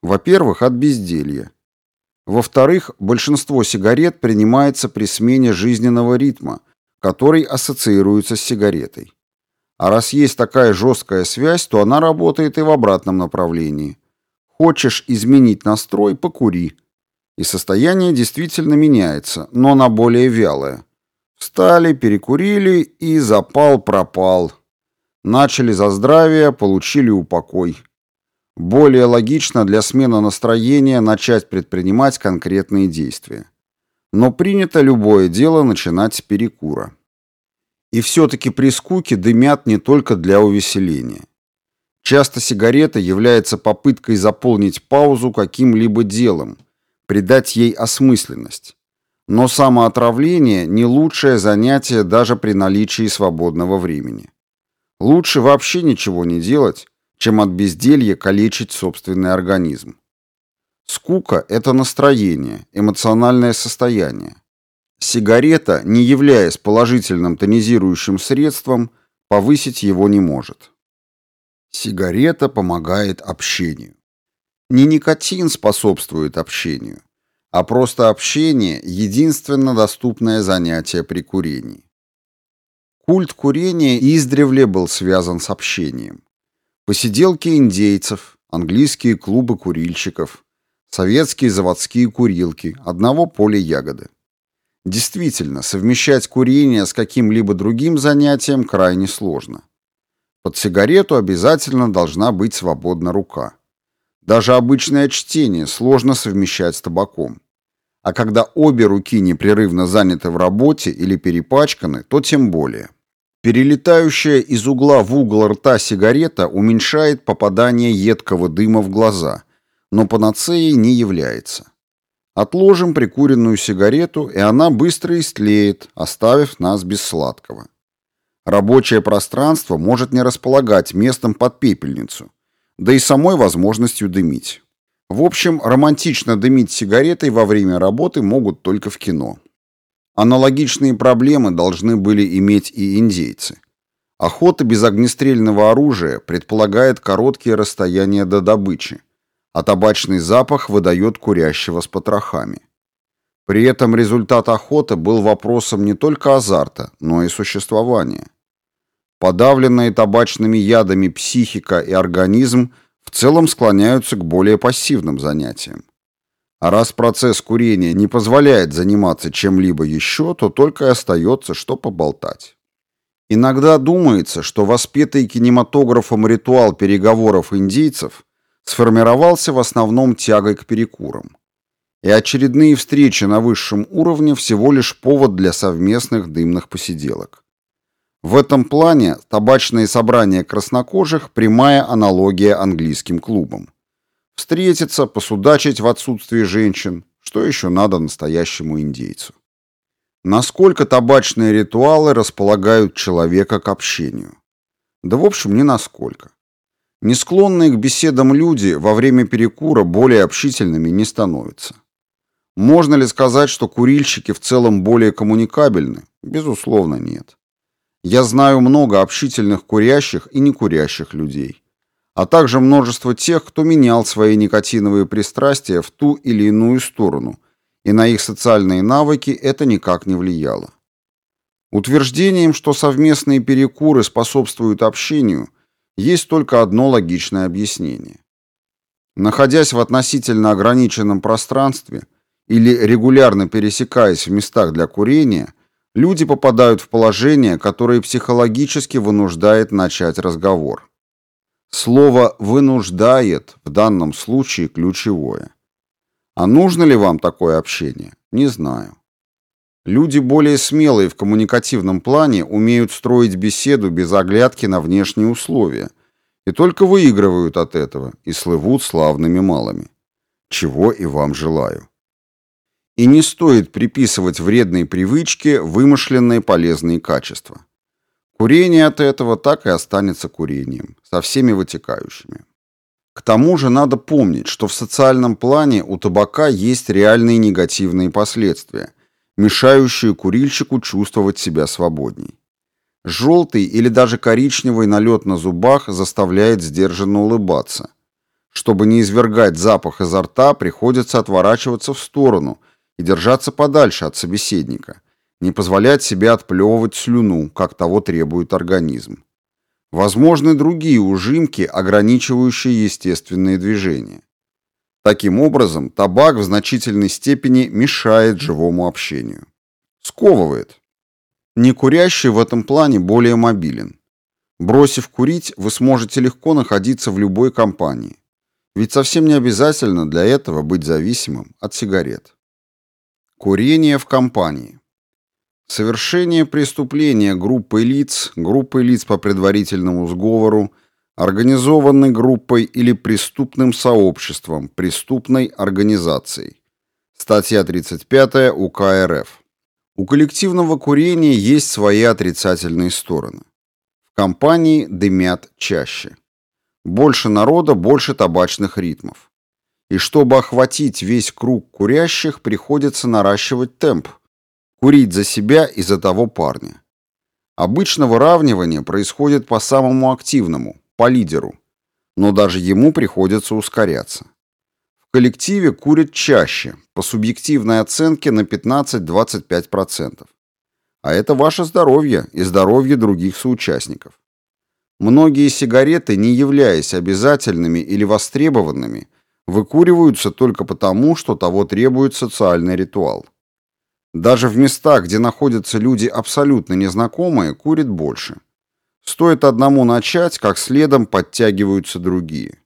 [SPEAKER 1] Во-первых, от безделья. Во-вторых, большинство сигарет принимается при смене жизненного ритма, который ассоциируется с сигаретой. А раз есть такая жесткая связь, то она работает и в обратном направлении. Хочешь изменить настрой – покури – и состояние действительно меняется, но на более вялое. Встали, перекурили, и запал пропал. Начали за здравие, получили упокой. Более логично для смены настроения начать предпринимать конкретные действия. Но принято любое дело начинать с перекура. И все-таки при скуке дымят не только для увеселения. Часто сигарета является попыткой заполнить паузу каким-либо делом, придать ей осмысленность. Но самоотравление – не лучшее занятие даже при наличии свободного времени. Лучше вообще ничего не делать, чем от безделья калечить собственный организм. Скука – это настроение, эмоциональное состояние. Сигарета, не являясь положительным тонизирующим средством, повысить его не может. Сигарета помогает общению. Не никотин способствует общению, а просто общение – единственно доступное занятие при курении. Культ курения издревле был связан с общением. Посиделки индейцев, английские клубы курильщиков, советские заводские курилки, одного поля ягоды. Действительно, совмещать курение с каким-либо другим занятием крайне сложно. Под сигарету обязательно должна быть свободна рука. Даже обычное чтение сложно совмещать с табаком. А когда обе руки непрерывно заняты в работе или перепачканы, то тем более. Перелетающая из угла в угол рта сигарета уменьшает попадание едкого дыма в глаза, но панацеей не является. Отложим прикуренную сигарету, и она быстро истлеет, оставив нас без сладкого. Рабочее пространство может не располагать местом под пепельницу, да и самой возможностью дымить. В общем, романтично дымить сигаретой во время работы могут только в кино. Аналогичные проблемы должны были иметь и индейцы. Охота без огнестрельного оружия предполагает короткие расстояния до добычи, а табачный запах выдает курящего с потрохами. При этом результат охоты был вопросом не только азарта, но и существования. Подавленные табачными ядами психика и организм в целом склоняются к более пассивным занятиям. А раз процесс курения не позволяет заниматься чем-либо еще, то только и остается, что поболтать. Иногда думается, что воспетый кинематографом ритуал переговоров индейцев сформировался в основном тягой к перекурам. И очередные встречи на высшем уровне всего лишь повод для совместных дымных посиделок. В этом плане табачные собрания краснокожих – прямая аналогия английским клубам. Встретиться, посудачить в отсутствии женщин – что еще надо настоящему индейцу? Насколько табачные ритуалы располагают человека к общению? Да в общем, не насколько. Не склонные к беседам люди во время перекура более общительными не становятся. Можно ли сказать, что курильщики в целом более коммуникабельны? Безусловно, нет. Я знаю много общительных курящих и некурящих людей, а также множество тех, кто менял свои никотиновые пристрастия в ту или иную сторону, и на их социальные навыки это никак не влияло. Утверждением, что совместные перекуры способствуют общению, есть только одно логичное объяснение. Находясь в относительно ограниченном пространстве или регулярно пересекаясь в местах для курения, люди попадают в положение, которое психологически вынуждает начать разговор. Слово «вынуждает» в данном случае ключевое. А нужно ли вам такое общение? Не знаю. Люди более смелые в коммуникативном плане умеют строить беседу без оглядки на внешние условия и только выигрывают от этого и слывут славными малыми. Чего и вам желаю. И не стоит приписывать вредной привычке вымышленные полезные качества. Курение от этого так и останется курением, со всеми вытекающими. К тому же надо помнить, что в социальном плане у табака есть реальные негативные последствия, мешающие курильщику чувствовать себя свободней. Желтый или даже коричневый налет на зубах заставляет сдержанно улыбаться. Чтобы не извергать запах изо рта, приходится отворачиваться в сторону и держаться подальше от собеседника, не позволять себе отплевывать слюну, как того требует организм. Возможны другие ужимки, ограничивающие естественные движения. Таким образом, табак в значительной степени мешает живому общению. Сковывает. Некурящий в этом плане более мобилен. Бросив курить, вы сможете легко находиться в любой компании. Ведь совсем не обязательно для этого быть зависимым от сигарет. Курение в компании. Совершение преступления группой лиц, группой лиц по предварительному сговору, организованной группой или преступным сообществом, преступной организацией. Статья 35 УК РФ. У коллективного курения есть свои отрицательные стороны. В компании дымят чаще. Больше народа, больше табачных ритмов. И чтобы охватить весь круг курящих, приходится наращивать темп – Курить за себя и за того парня. Обычно выравнивание происходит по самому активному, по лидеру, но даже ему приходится ускоряться. В коллективе курят чаще, по субъективной оценке на 15-25%. А это ваше здоровье и здоровье других соучастников. Многие сигареты, не являясь обязательными или востребованными, выкуриваются только потому, что того требует социальный ритуал. Даже в местах, где находятся люди абсолютно незнакомые, курит больше. Стоит одному начать, как следом подтягиваются другие.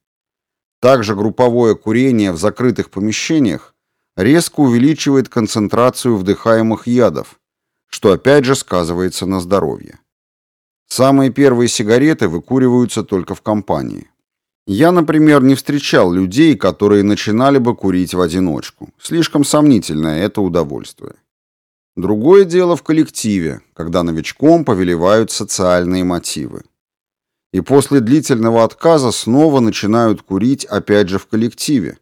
[SPEAKER 1] Также групповое курение в закрытых помещениях резко увеличивает концентрацию вдыхаемых ядов, что опять же сказывается на здоровье. Самые первые сигареты выкуриваются только в компании. Я, например, не встречал людей, которые начинали бы курить в одиночку. Слишком сомнительное это удовольствие. Другое дело в коллективе, когда новичком повелевают социальные мотивы. И после длительного отказа снова начинают курить опять же в коллективе,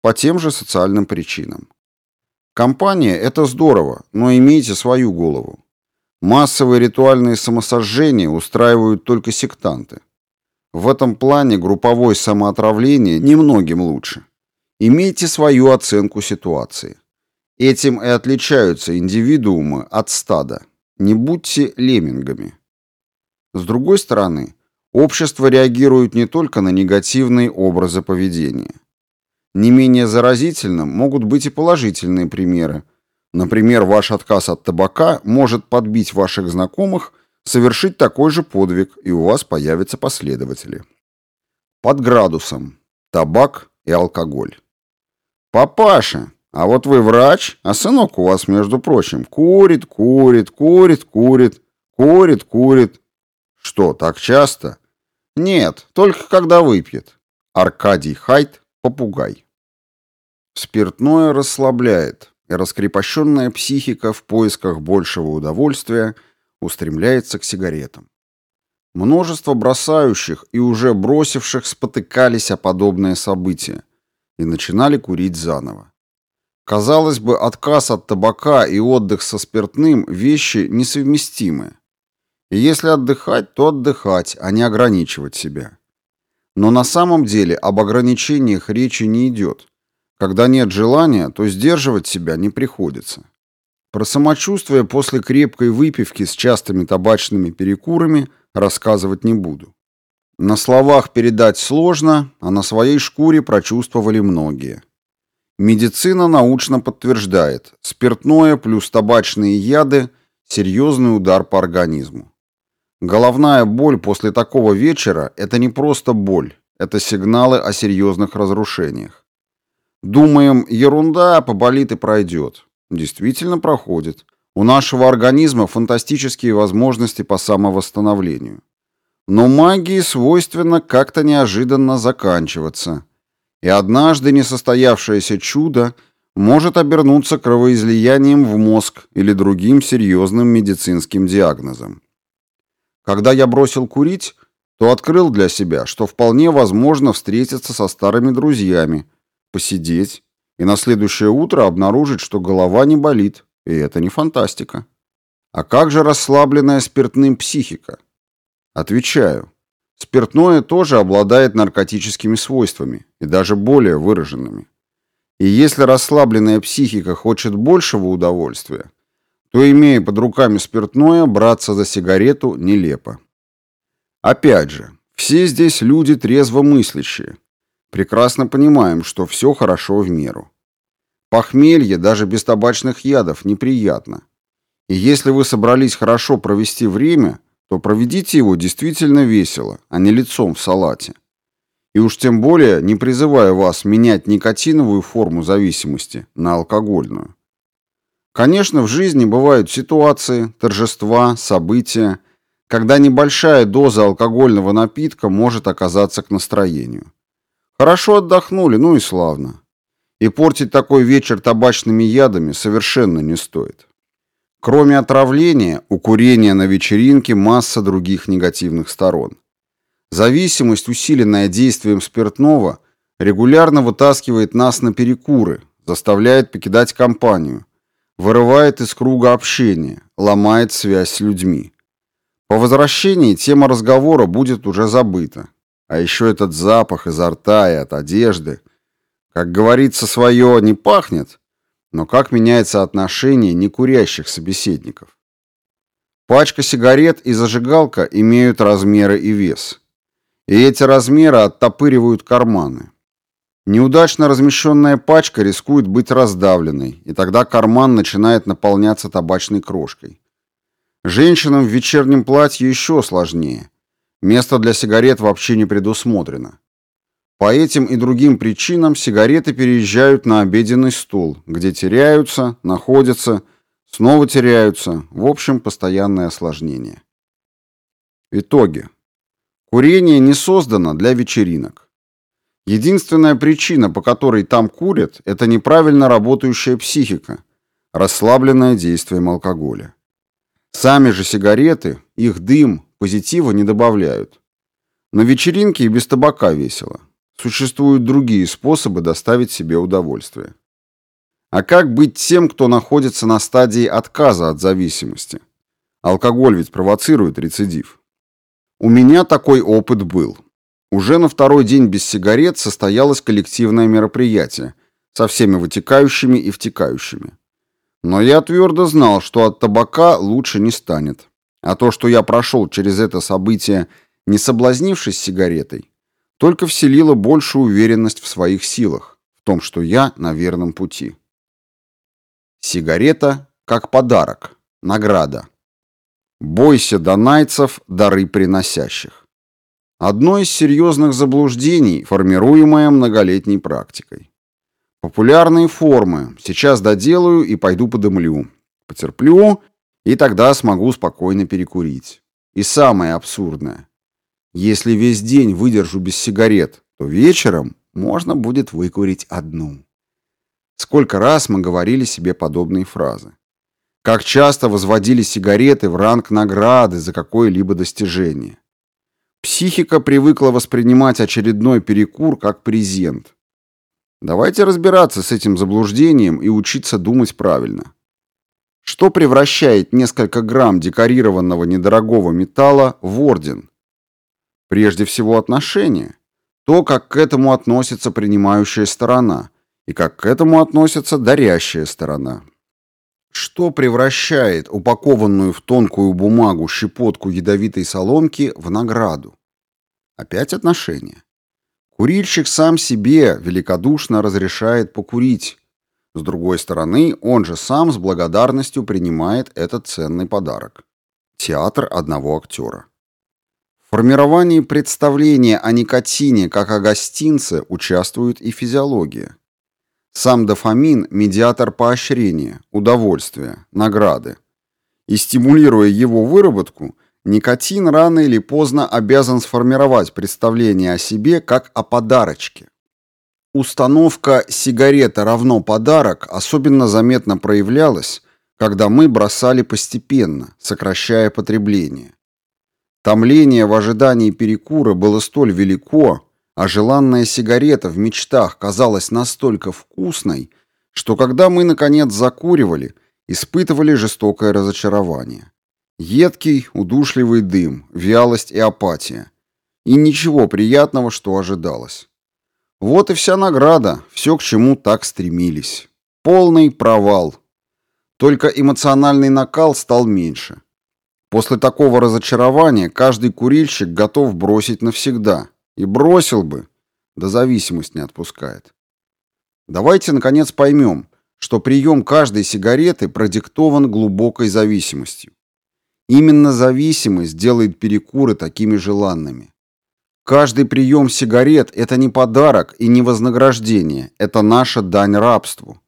[SPEAKER 1] по тем же социальным причинам. Компания – это здорово, но имейте свою голову. Массовые ритуальные самосожжения устраивают только сектанты. В этом плане групповое самоотравление немногим лучше. Имейте свою оценку ситуации. Этим и отличаются индивидуумы от стада. Не будьте леммингами. С другой стороны, общество реагирует не только на негативные образы поведения. Не менее заразительным могут быть и положительные примеры. Например, ваш отказ от табака может подбить ваших знакомых совершить такой же подвиг, и у вас появятся последователи. Под градусом. Табак и алкоголь. «Папаша, а вот вы врач, а сынок у вас, между прочим, курит, курит, курит, курит, курит, курит. Что, так часто? Нет, только когда выпьет. Аркадий Хайт, попугай. Спиртное расслабляет, и раскрепощенная психика в поисках большего удовольствия устремляется к сигаретам. Множество бросающих и уже бросивших спотыкались о подобное событие и начинали курить заново. Казалось бы, отказ от табака и отдых со спиртным – вещи несовместимые. И если отдыхать, то отдыхать, а не ограничивать себя. Но на самом деле об ограничениях речи не идет. Когда нет желания, то сдерживать себя не приходится. Про самочувствие после крепкой выпивки с частыми табачными перекурами рассказывать не буду. На словах передать сложно, а на своей шкуре прочувствовали многие. Медицина научно подтверждает, спиртное плюс табачные яды – серьезный удар по организму. Головная боль после такого вечера – это не просто боль, это сигналы о серьезных разрушениях. Думаем, ерунда, поболит и пройдет. Действительно проходит. У нашего организма фантастические возможности по самовосстановлению. Но магии свойственно как-то неожиданно заканчиваться. И однажды несостоявшееся чудо может обернуться кровоизлиянием в мозг или другим серьезным медицинским диагнозом. Когда я бросил курить, то открыл для себя, что вполне возможно встретиться со старыми друзьями, посидеть и на следующее утро обнаружить, что голова не болит, и это не фантастика. А как же расслабленная спиртным психика? Отвечаю. Спиртное тоже обладает наркотическими свойствами, и даже более выраженными. И если расслабленная психика хочет большего удовольствия, то, имея под руками спиртное, браться за сигарету нелепо. Опять же, все здесь люди трезвомыслящие. Прекрасно понимаем, что все хорошо в меру. Похмелье даже без табачных ядов неприятно. И если вы собрались хорошо провести время, то проведите его действительно весело, а не лицом в салате. И уж тем более не призываю вас менять никотиновую форму зависимости на алкогольную. Конечно, в жизни бывают ситуации, торжества, события, когда небольшая доза алкогольного напитка может оказаться к настроению. Хорошо отдохнули, ну и славно. И портить такой вечер табачными ядами совершенно не стоит. Кроме отравления, у курения на вечеринке масса других негативных сторон. Зависимость, усиленная действием спиртного, регулярно вытаскивает нас на перекуры, заставляет покидать компанию, вырывает из круга общения, ломает связь с людьми. По возвращении тема разговора будет уже забыта. А еще этот запах изо рта и от одежды. Как говорится, свое не пахнет, но как меняется отношение некурящих собеседников. Пачка сигарет и зажигалка имеют размеры и вес. И эти размеры оттопыривают карманы. Неудачно размещенная пачка рискует быть раздавленной, и тогда карман начинает наполняться табачной крошкой. Женщинам в вечернем платье еще сложнее. Место для сигарет вообще не предусмотрено. По этим и другим причинам сигареты переезжают на обеденный стол, где теряются, находятся, снова теряются. В общем, постоянное осложнение. Итоги. Курение не создано для вечеринок. Единственная причина, по которой там курят, это неправильно работающая психика, расслабленная действием алкоголя. Сами же сигареты, их дым, позитива не добавляют. На вечеринке и без табака весело. Существуют другие способы доставить себе удовольствие. А как быть тем, кто находится на стадии отказа от зависимости? Алкоголь ведь провоцирует рецидив. У меня такой опыт был. Уже на второй день без сигарет состоялось коллективное мероприятие со всеми вытекающими и втекающими. Но я твердо знал, что от табака лучше не станет. А то, что я прошел через это событие, не соблазнившись сигаретой, только вселило большую уверенность в своих силах, в том, что я на верном пути. Сигарета как подарок, награда. Бойся донайцев, дары приносящих. Одно из серьезных заблуждений, формируемое многолетней практикой. Популярные формы. Сейчас доделаю и пойду подымлю. Потерплю, и тогда смогу спокойно перекурить. И самое абсурдное. Если весь день выдержу без сигарет, то вечером можно будет выкурить одну. Сколько раз мы говорили себе подобные фразы. Как часто возводили сигареты в ранг награды за какое-либо достижение. Психика привыкла воспринимать очередной перекур как презент. Давайте разбираться с этим заблуждением и учиться думать правильно. Что превращает несколько грамм декорированного недорогого металла в орден? Прежде всего отношения. То, как к этому относится принимающая сторона, и как к этому относится дарящая сторона. Что превращает упакованную в тонкую бумагу щепотку ядовитой соломки в награду? Опять отношения. Курильщик сам себе великодушно разрешает покурить. С другой стороны, он же сам с благодарностью принимает этот ценный подарок. Театр одного актера. Формировании представления о никотине как о гостинце участвует и физиология. Сам дофамин – медиатор поощрения, удовольствия, награды. И стимулируя его выработку, никотин рано или поздно обязан сформировать представление о себе как о подарочке. Установка «сигарета равно подарок» особенно заметно проявлялась, когда мы бросали постепенно, сокращая потребление. Томление в ожидании перекура было столь велико, а желанная сигарета в мечтах казалась настолько вкусной, что когда мы, наконец, закуривали, испытывали жестокое разочарование. Едкий, удушливый дым, вялость и апатия. И ничего приятного, что ожидалось. Вот и вся награда, все, к чему так стремились. Полный провал. Только эмоциональный накал стал меньше. После такого разочарования каждый курильщик готов бросить навсегда. И бросил бы, да зависимость не отпускает. Давайте, наконец, поймем, что прием каждой сигареты продиктован глубокой зависимостью. Именно зависимость делает перекуры такими желанными. Каждый прием сигарет – это не подарок и не вознаграждение, это наша дань рабству.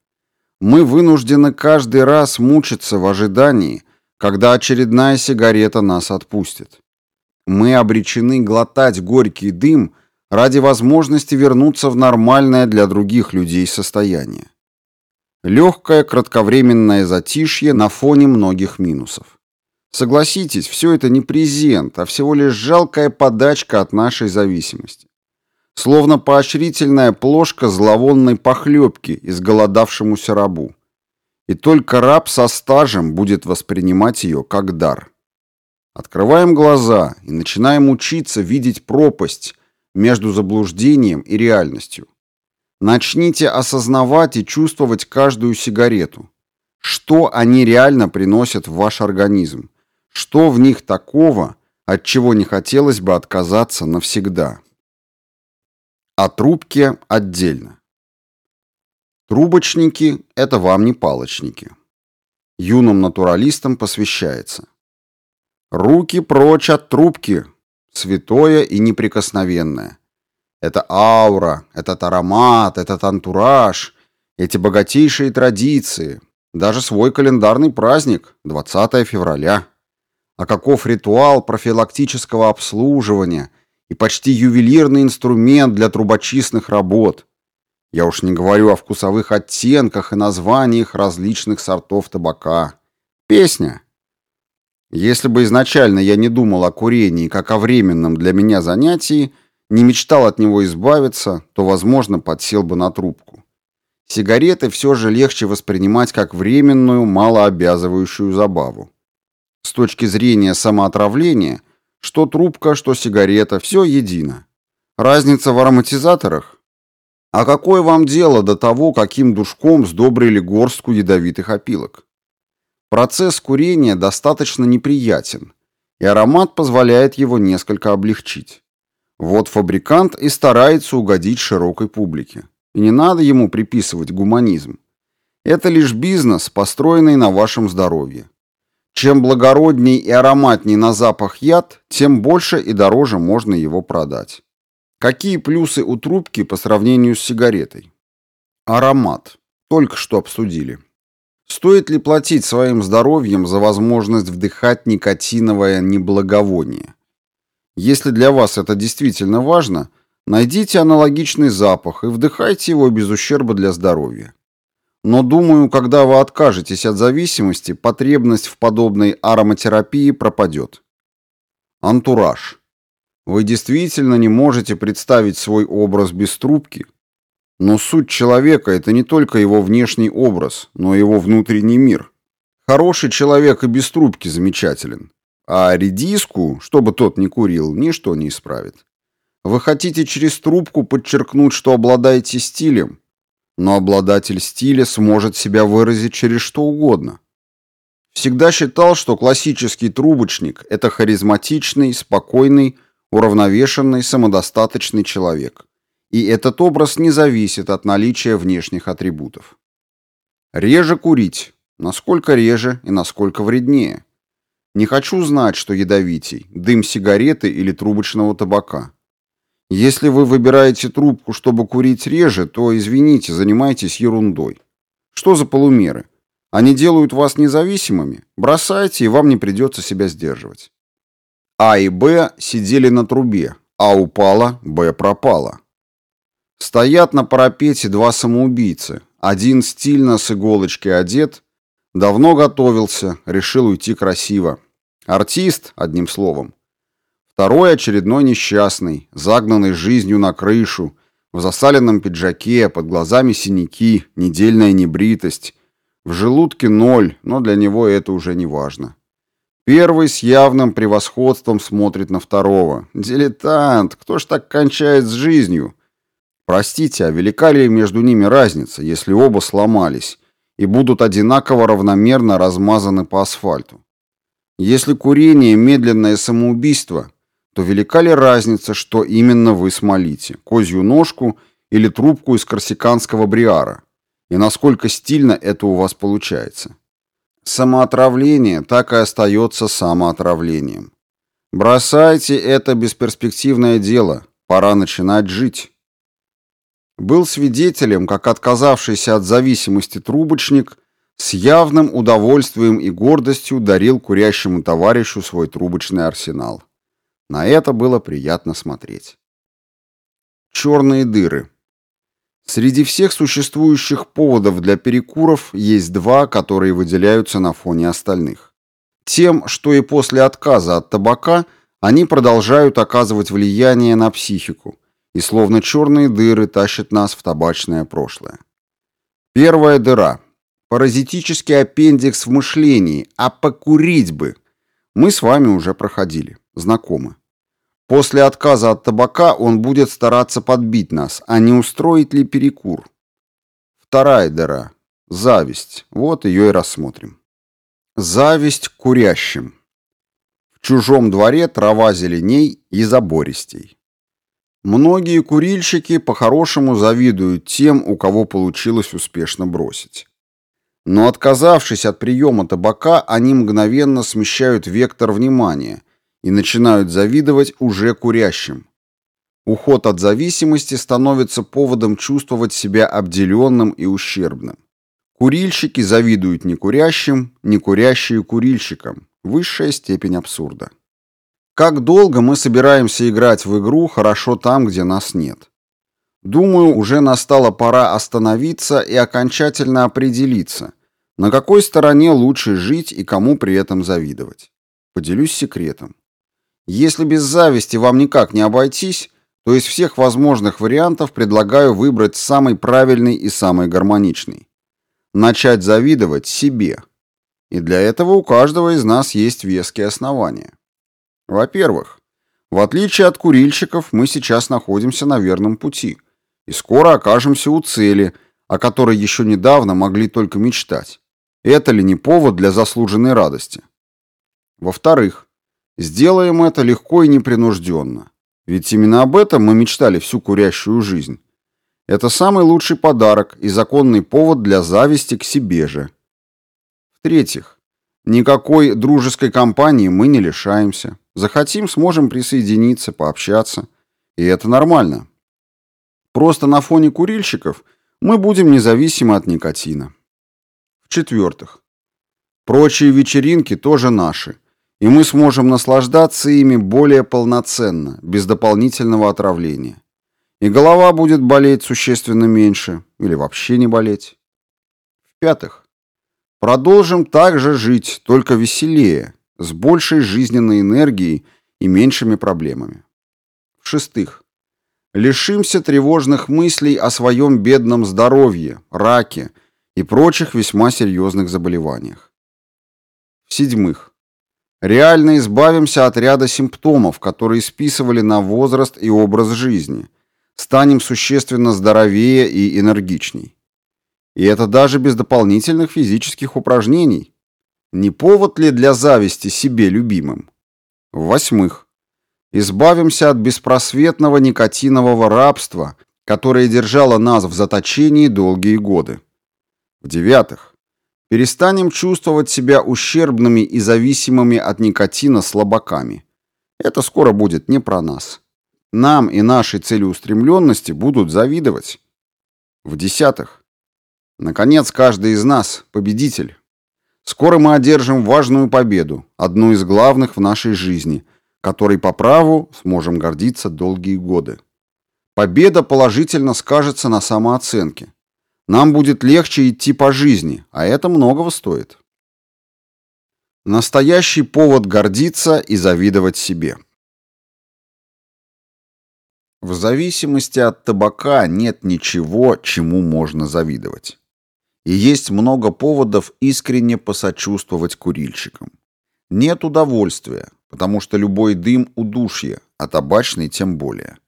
[SPEAKER 1] Мы вынуждены каждый раз мучиться в ожидании, когда очередная сигарета нас отпустит. Мы обречены глотать горький дым ради возможности вернуться в нормальное для других людей состояние. Легкое кратковременное затишье на фоне многих минусов. Согласитесь, все это не презент, а всего лишь жалкая подачка от нашей зависимости. Словно поощрительная плошка зловонной похлебки изголодавшемуся рабу. И только раб со стажем будет воспринимать ее как дар. Открываем глаза и начинаем учиться видеть пропасть между заблуждением и реальностью. Начните осознавать и чувствовать каждую сигарету. Что они реально приносят в ваш организм? Что в них такого, от чего не хотелось бы отказаться навсегда? О трубке отдельно. Трубочники – это вам не палочники. Юным натуралистам посвящается. Руки прочь от трубки, святое и неприкосновенное. Это аура, этот аромат, этот антураж, эти богатейшие традиции, даже свой календарный праздник, 20 февраля. А каков ритуал профилактического обслуживания и почти ювелирный инструмент для трубочистных работ. Я уж не говорю о вкусовых оттенках и названиях различных сортов табака. Песня, если бы изначально я не думал о курении как о временном для меня занятии, не мечтал от него избавиться, то, возможно, подсел бы на трубку. Сигареты все же легче воспринимать как временную, малообязывающую забаву. С точки зрения самоотравления, что трубка, что сигарета, все едино. Разница в ароматизаторах? А какое вам дело до того, каким душком сдобрили горстку ядовитых опилок? Процесс курения достаточно неприятен, и аромат позволяет его несколько облегчить. Вот фабрикант и старается угодить широкой публике. И не надо ему приписывать гуманизм. Это лишь бизнес, построенный на вашем здоровье. Чем благородней и ароматней на запах яд, тем больше и дороже можно его продать. Какие плюсы у трубки по сравнению с сигаретой? Аромат. Только что обсудили. Стоит ли платить своим здоровьем за возможность вдыхать никотиновое неблаговоние? Если для вас это действительно важно, найдите аналогичный запах и вдыхайте его без ущерба для здоровья. Но думаю, когда вы откажетесь от зависимости, потребность в подобной ароматерапии пропадет. Антураж. Вы действительно не можете представить свой образ без трубки? Но суть человека – это не только его внешний образ, но и его внутренний мир. Хороший человек и без трубки замечателен. А редиску, чтобы тот не курил, ничто не исправит. Вы хотите через трубку подчеркнуть, что обладаете стилем, но обладатель стиля сможет себя выразить через что угодно. Всегда считал, что классический трубочник – это харизматичный, спокойный, уравновешенный, самодостаточный человек. И этот образ не зависит от наличия внешних атрибутов. Реже курить. Насколько реже и насколько вреднее. Не хочу знать, что ядовитей – дым сигареты или трубочного табака. Если вы выбираете трубку, чтобы курить реже, то, извините, занимайтесь ерундой. Что за полумеры? Они делают вас независимыми? Бросайте, и вам не придется себя сдерживать. А и Б сидели на трубе. А упала, Б пропала. Стоят на парапете два самоубийцы. Один стильно с иголочки одет, давно готовился, решил уйти красиво. Артист, одним словом. Второй очередной несчастный, загнанный жизнью на крышу, в засаленном пиджаке, под глазами синяки, недельная небритость. В желудке ноль, но для него это уже не важно. Первый с явным превосходством смотрит на второго. Дилетант, кто ж так кончает с жизнью? Простите, а велика ли между ними разница, если оба сломались и будут одинаково равномерно размазаны по асфальту? Если курение – медленное самоубийство, то велика ли разница, что именно вы смолите – козью ножку или трубку из корсиканского бриара? И насколько стильно это у вас получается? Самоотравление так и остается самоотравлением. Бросайте это бесперспективное дело, пора начинать жить. Был свидетелем, как отказавшийся от зависимости трубочник – с явным удовольствием и гордостью дарил курящему товарищу свой трубочный арсенал. На это было приятно смотреть. Черные дыры. Среди всех существующих поводов для перекуров есть два, которые выделяются на фоне остальных. Тем, что и после отказа от табака они продолжают оказывать влияние на психику, и словно черные дыры тащат нас в табачное прошлое. Первая дыра Паразитический аппендикс в мышлении, а покурить бы. Мы с вами уже проходили, знакомы. После отказа от табака он будет стараться подбить нас, а не устроить ли перекур. Вторая дыра. Зависть. Вот ее и рассмотрим. Зависть к курящим. В чужом дворе трава зеленей и забористей. Многие курильщики по-хорошему завидуют тем, у кого получилось успешно бросить. Но отказавшись от приема табака, они мгновенно смещают вектор внимания и начинают завидовать уже курящим. Уход от зависимости становится поводом чувствовать себя обделенным и ущербным. Курильщики завидуют некурящим, некурящие курильщикам. Высшая степень абсурда. Как долго мы собираемся играть в игру «Хорошо там, где нас нет»? Думаю, уже настала пора остановиться и окончательно определиться, на какой стороне лучше жить и кому при этом завидовать. Поделюсь секретом. Если без зависти вам никак не обойтись, то из всех возможных вариантов предлагаю выбрать самый правильный и самый гармоничный. Начать завидовать себе. И для этого у каждого из нас есть веские основания. Во-первых, в отличие от курильщиков, мы сейчас находимся на верном пути – и скоро окажемся у цели, о которой еще недавно могли только мечтать. Это ли не повод для заслуженной радости? Во-вторых, сделаем это легко и непринужденно. Ведь именно об этом мы мечтали всю курящую жизнь. Это самый лучший подарок и законный повод для зависти к себе же. В-третьих, никакой дружеской компании мы не лишаемся. Захотим, сможем присоединиться, пообщаться. И это нормально. Просто на фоне курильщиков мы будем независимы от никотина. В-четвертых, прочие вечеринки тоже наши, и мы сможем наслаждаться ими более полноценно, без дополнительного отравления. И голова будет болеть существенно меньше, или вообще не болеть. В-пятых, продолжим также жить, только веселее, с большей жизненной энергией и меньшими проблемами. В-шестых, лишимся тревожных мыслей о своем бедном здоровье, раке и прочих весьма серьезных заболеваниях. В-седьмых, реально избавимся от ряда симптомов, которые списывали на возраст и образ жизни, станем существенно здоровее и энергичней. И это даже без дополнительных физических упражнений. Не повод ли для зависти себе любимым? В-восьмых, избавимся от беспросветного никотинового рабства, которое держало нас в заточении долгие годы. В-девятых, перестанем чувствовать себя ущербными и зависимыми от никотина слабаками. Это скоро будет не про нас. Нам и нашей целеустремленности будут завидовать. В-десятых, наконец, каждый из нас – победитель. Скоро мы одержим важную победу, одну из главных в нашей жизни, которой по праву сможем гордиться долгие годы. Победа положительно скажется на самооценке. Нам будет легче идти по жизни, а это многого стоит. Настоящий повод гордиться и завидовать себе. В зависимости от табака нет ничего, чему можно завидовать. И есть много поводов искренне посочувствовать курильщикам. Нет удовольствия, потому что любой дым – удушье, а табачный тем более.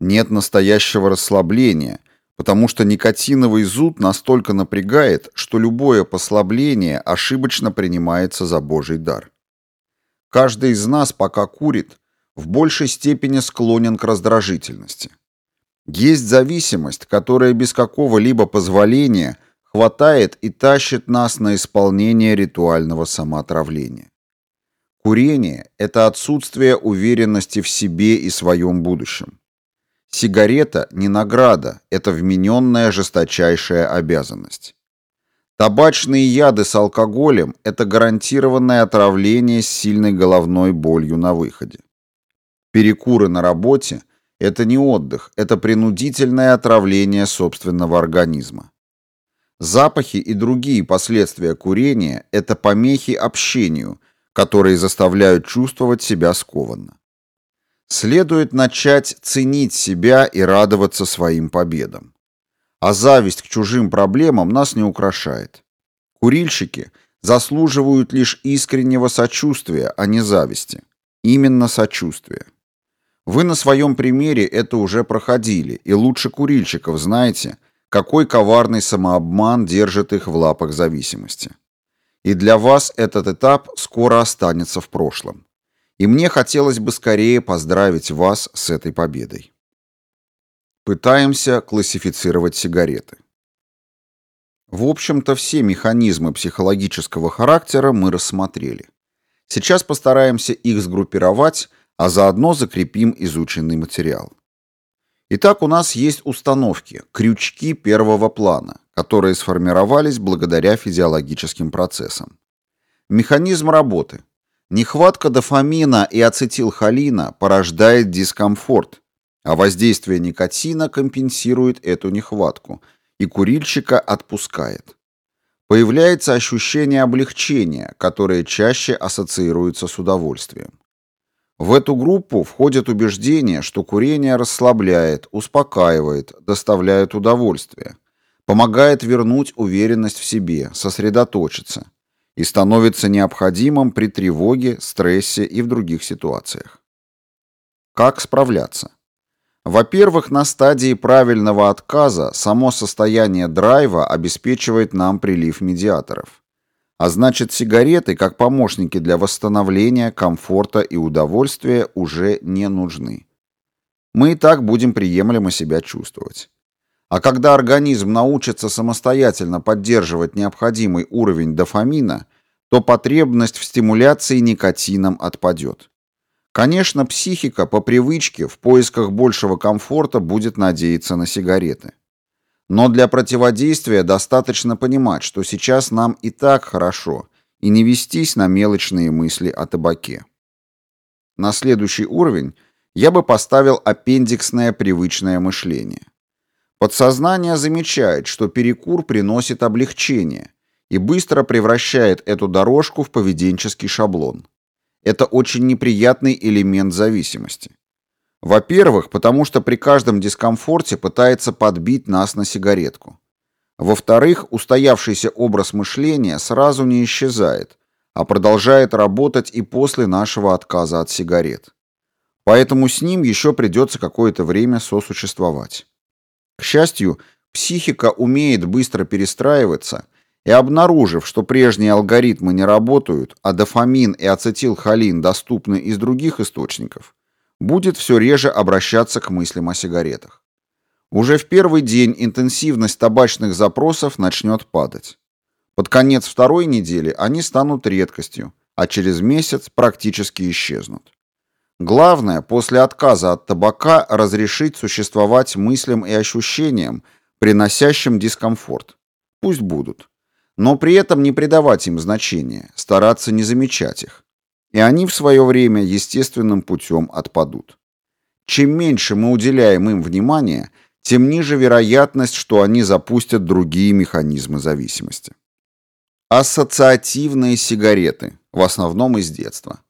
[SPEAKER 1] Нет настоящего расслабления, потому что никотиновый зуд настолько напрягает, что любое послабление ошибочно принимается за божий дар. Каждый из нас, пока курит, в большей степени склонен к раздражительности. Есть зависимость, которая без какого-либо позволения – хватает и тащит нас на исполнение ритуального самоотравления. Курение – это отсутствие уверенности в себе и своем будущем. Сигарета – не награда, это вмененная жесточайшая обязанность. Табачные яды с алкоголем – это гарантированное отравление с сильной головной болью на выходе. Перекуры на работе – это не отдых, это принудительное отравление собственного организма. Запахи и другие последствия курения – это помехи общению, которые заставляют чувствовать себя скованно. Следует начать ценить себя и радоваться своим победам. А зависть к чужим проблемам нас не украшает. Курильщики заслуживают лишь искреннего сочувствия, а не зависти. Именно сочувствия. Вы на своем примере это уже проходили, и лучше курильщиков знаете – какой коварный самообман держит их в лапах зависимости. И для вас этот этап скоро останется в прошлом. И мне хотелось бы скорее поздравить вас с этой победой. Пытаемся классифицировать сигареты. В общем-то, все механизмы психологического характера мы рассмотрели. Сейчас постараемся их сгруппировать, а заодно закрепим изученный материал. Итак, у нас есть установки, крючки первого плана, которые сформировались благодаря физиологическим процессам. Механизм работы. Нехватка дофамина и ацетилхолина порождает дискомфорт, а воздействие никотина компенсирует эту нехватку, и курильщика отпускает. Появляется ощущение облегчения, которое чаще ассоциируется с удовольствием. В эту группу входит убеждение, что курение расслабляет, успокаивает, доставляет удовольствие, помогает вернуть уверенность в себе, сосредоточиться и становится необходимым при тревоге, стрессе и в других ситуациях. Как справляться? Во-первых, на стадии правильного отказа само состояние драйва обеспечивает нам прилив медиаторов. А значит, сигареты, как помощники для восстановления, комфорта и удовольствия, уже не нужны. Мы и так будем приемлемо себя чувствовать. А когда организм научится самостоятельно поддерживать необходимый уровень дофамина, то потребность в стимуляции никотином отпадет. Конечно, психика по привычке в поисках большего комфорта будет надеяться на сигареты. Но для противодействия достаточно понимать, что сейчас нам и так хорошо, и не вестись на мелочные мысли о табаке. На следующий уровень я бы поставил аппендиксное привычное мышление. Подсознание замечает, что перекур приносит облегчение и быстро превращает эту дорожку в поведенческий шаблон. Это очень неприятный элемент зависимости. Во-первых, потому что при каждом дискомфорте пытается подбить нас на сигаретку. Во-вторых, устоявшийся образ мышления сразу не исчезает, а продолжает работать и после нашего отказа от сигарет. Поэтому с ним еще придется какое-то время сосуществовать. К счастью, психика умеет быстро перестраиваться, и обнаружив, что прежние алгоритмы не работают, а дофамин и ацетилхолин доступны из других источников, будет все реже обращаться к мыслям о сигаретах. Уже в первый день интенсивность табачных запросов начнет падать. Под конец второй недели они станут редкостью, а через месяц практически исчезнут. Главное, после отказа от табака разрешить существовать мыслям и ощущениям, приносящим дискомфорт. Пусть будут. Но при этом не придавать им значения, стараться не замечать их. И они в свое время естественным путем отпадут. Чем меньше мы уделяем им внимания, тем ниже вероятность, что они запустят другие механизмы зависимости. Ассоциативные сигареты, в основном из детства.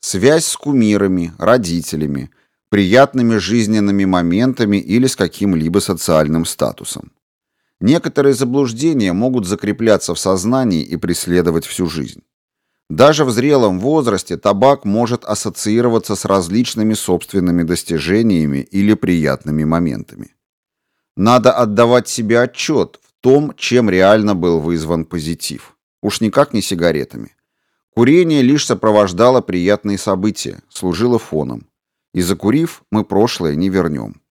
[SPEAKER 1] Связь с кумирами, родителями, приятными жизненными моментами или с каким-либо социальным статусом. Некоторые заблуждения могут закрепляться в сознании и преследовать всю жизнь. Даже в зрелом возрасте табак может ассоциироваться с различными собственными достижениями или приятными моментами. Надо отдавать себе отчет в том, чем реально был вызван позитив. Уж никак не сигаретами. Курение лишь сопровождало приятные события, служило фоном. И закурив, мы прошлое не вернем.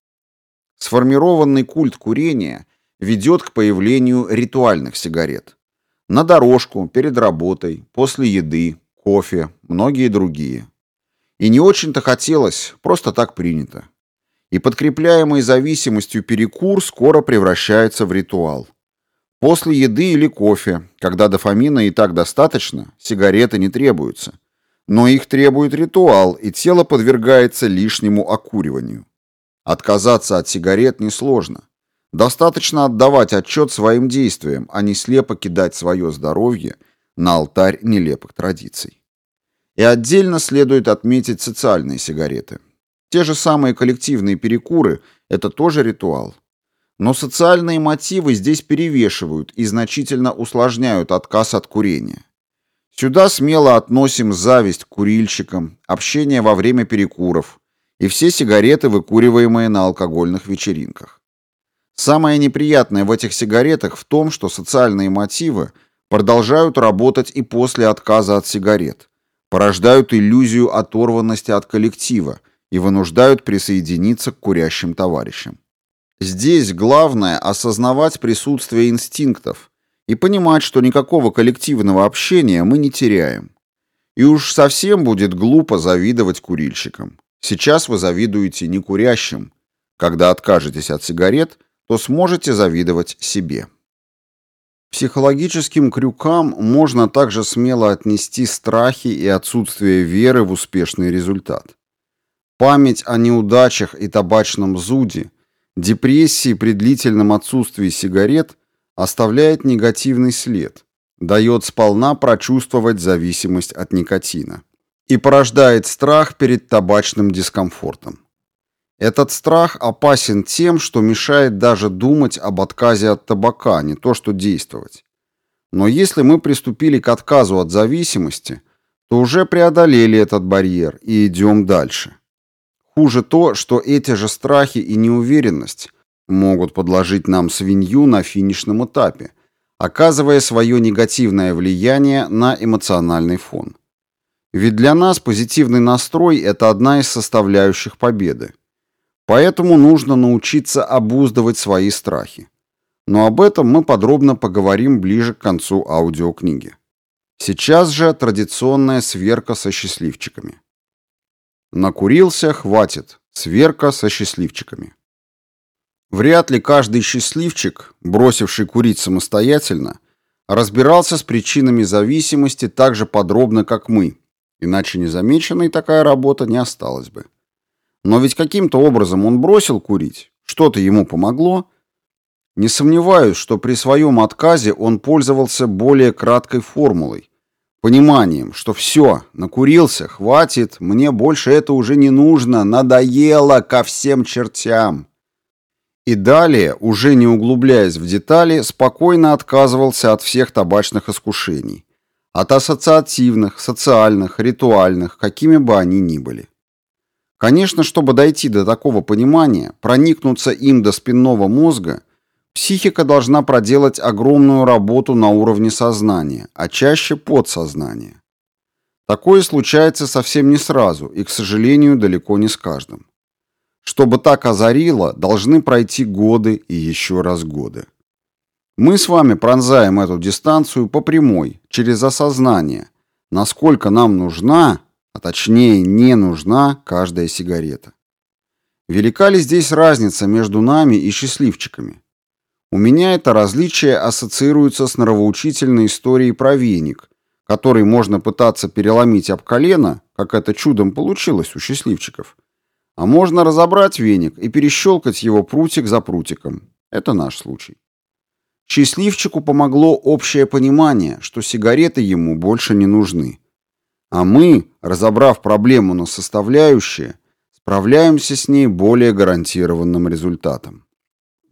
[SPEAKER 1] Сформированный культ курения ведет к появлению ритуальных сигарет. На дорожку, перед работой, после еды, кофе, многие другие. И не очень-то хотелось, просто так принято. И подкрепляемый зависимостью перекур скоро превращается в ритуал. После еды или кофе, когда дофамина и так достаточно, сигареты не требуются. Но их требует ритуал, и тело подвергается лишнему окуриванию. Отказаться от сигарет несложно. Достаточно отдавать отчет своим действиям, а не слепо кидать свое здоровье на алтарь нелепых традиций. И отдельно следует отметить социальные сигареты. Те же самые коллективные перекуры – это тоже ритуал. Но социальные мотивы здесь перевешивают и значительно усложняют отказ от курения. Сюда смело относим зависть к курильщикам, общение во время перекуров и все сигареты, выкуриваемые на алкогольных вечеринках. Самое неприятное в этих сигаретах в том, что социальные мотивы продолжают работать и после отказа от сигарет, порождают иллюзию оторванности от коллектива и вынуждают присоединиться к курящим товарищам. Здесь главное осознавать присутствие инстинктов и понимать, что никакого коллективного общения мы не теряем. И уж совсем будет глупо завидовать курильщикам. Сейчас вы завидуете не курящим. Когда откажетесь от сигарет, то сможете завидовать себе. Психологическим крюкам можно также смело отнести страхи и отсутствие веры в успешный результат. Память о неудачах и табачном зуде – Депрессии при длительном отсутствии сигарет оставляет негативный след, дает сполна прочувствовать зависимость от никотина и порождает страх перед табачным дискомфортом. Этот страх опасен тем, что мешает даже думать об отказе от табака, не то что действовать. Но если мы приступили к отказу от зависимости, то уже преодолели этот барьер и идем дальше. Хуже то, что эти же страхи и неуверенность могут подложить нам свинью на финишном этапе, оказывая свое негативное влияние на эмоциональный фон. Ведь для нас позитивный настрой – это одна из составляющих победы. Поэтому нужно научиться обуздывать свои страхи. Но об этом мы подробно поговорим ближе к концу аудиокниги. Сейчас же традиционная сверка со счастливчиками. Накурился, хватит. Сверка со счастливчиками. Вряд ли каждый счастливчик, бросивший курить самостоятельно, разбирался с причинами зависимости так же подробно, как мы, иначе незамеченной такая работа не осталась бы. Но ведь каким-то образом он бросил курить, что-то ему помогло. Не сомневаюсь, что при своем отказе он пользовался более краткой формулой, Пониманием, что все, накурился, хватит, мне больше это уже не нужно, надоело ко всем чертям. И далее, уже не углубляясь в детали, спокойно отказывался от всех табачных искушений. От ассоциативных, социальных, ритуальных, какими бы они ни были. Конечно, чтобы дойти до такого понимания, проникнуться им до спинного мозга, Психика должна проделать огромную работу на уровне сознания, а чаще подсознания. Такое случается совсем не сразу и, к сожалению, далеко не с каждым. Чтобы так озарило, должны пройти годы и еще раз годы. Мы с вами пронзаем эту дистанцию по прямой, через осознание, насколько нам нужна, а точнее не нужна каждая сигарета. Велика ли здесь разница между нами и счастливчиками? У меня это различие ассоциируется с нравоучительной историей про веник, который можно пытаться переломить об колено, как это чудом получилось у счастливчиков, а можно разобрать веник и перещелкать его прутик за прутиком. Это наш случай. Счастливчику помогло общее понимание, что сигареты ему больше не нужны. А мы, разобрав проблему на составляющие, справляемся с ней более гарантированным результатом.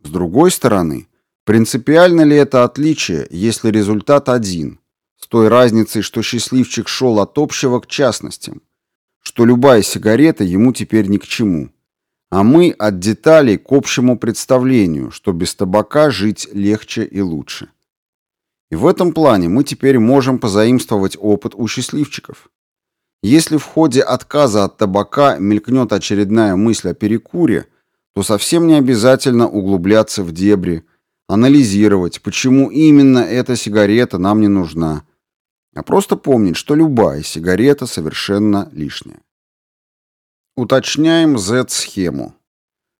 [SPEAKER 1] С другой стороны, принципиально ли это отличие, если результат один, с той разницей, что счастливчик шел от общего к частностям, что любая сигарета ему теперь ни к чему, а мы от деталей к общему представлению, что без табака жить легче и лучше. И в этом плане мы теперь можем позаимствовать опыт у счастливчиков. Если в ходе отказа от табака мелькнет очередная мысль о перекуре, то совсем не обязательно углубляться в дебри, анализировать, почему именно эта сигарета нам не нужна, а просто помнить, что любая сигарета совершенно лишняя. Уточняем Z-схему.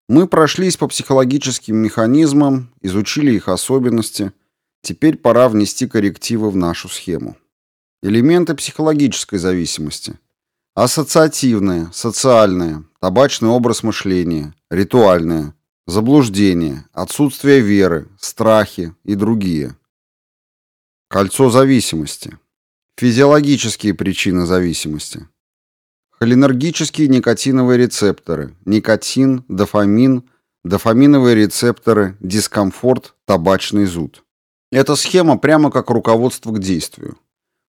[SPEAKER 1] Мы прошлись по психологическим механизмам, изучили их особенности. Теперь пора внести коррективы в нашу схему. Элементы психологической зависимости. Ассоциативная, социальная, табачный образ мышления, ритуальная, заблуждение, отсутствие веры, страхи и другие. Кольцо зависимости. Физиологические причины зависимости. Холинергические никотиновые рецепторы, никотин, дофамин, дофаминовые рецепторы, дискомфорт, табачный зуд. Эта схема прямо как руководство к действию.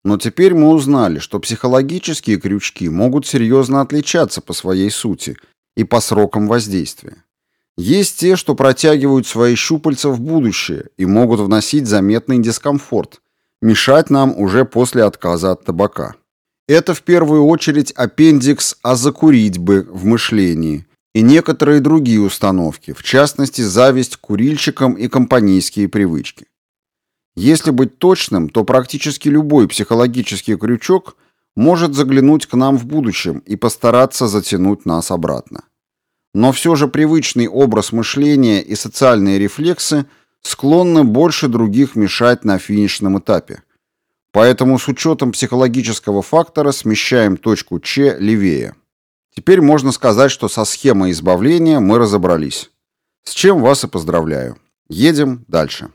[SPEAKER 1] Но теперь мы узнали, что психологические крючки могут серьезно отличаться по своей сути и по срокам воздействия. Есть те, что протягивают свои щупальца в будущее и могут вносить заметный дискомфорт, мешать нам уже после отказа от табака. Это в первую очередь аппендикс «а закурить бы» в мышлении и некоторые другие установки, в частности зависть к курильщикам и компанейские привычки. Если быть точным, то практически любой психологический крючок может заглянуть к нам в будущем и постараться затянуть нас обратно. Но все же привычный образ мышления и социальные рефлексы склонны больше других мешать на финишном этапе. Поэтому с учетом психологического фактора смещаем точку Ч левее. Теперь можно сказать, что со схемой избавления мы разобрались. С чем вас и поздравляю. Едем дальше.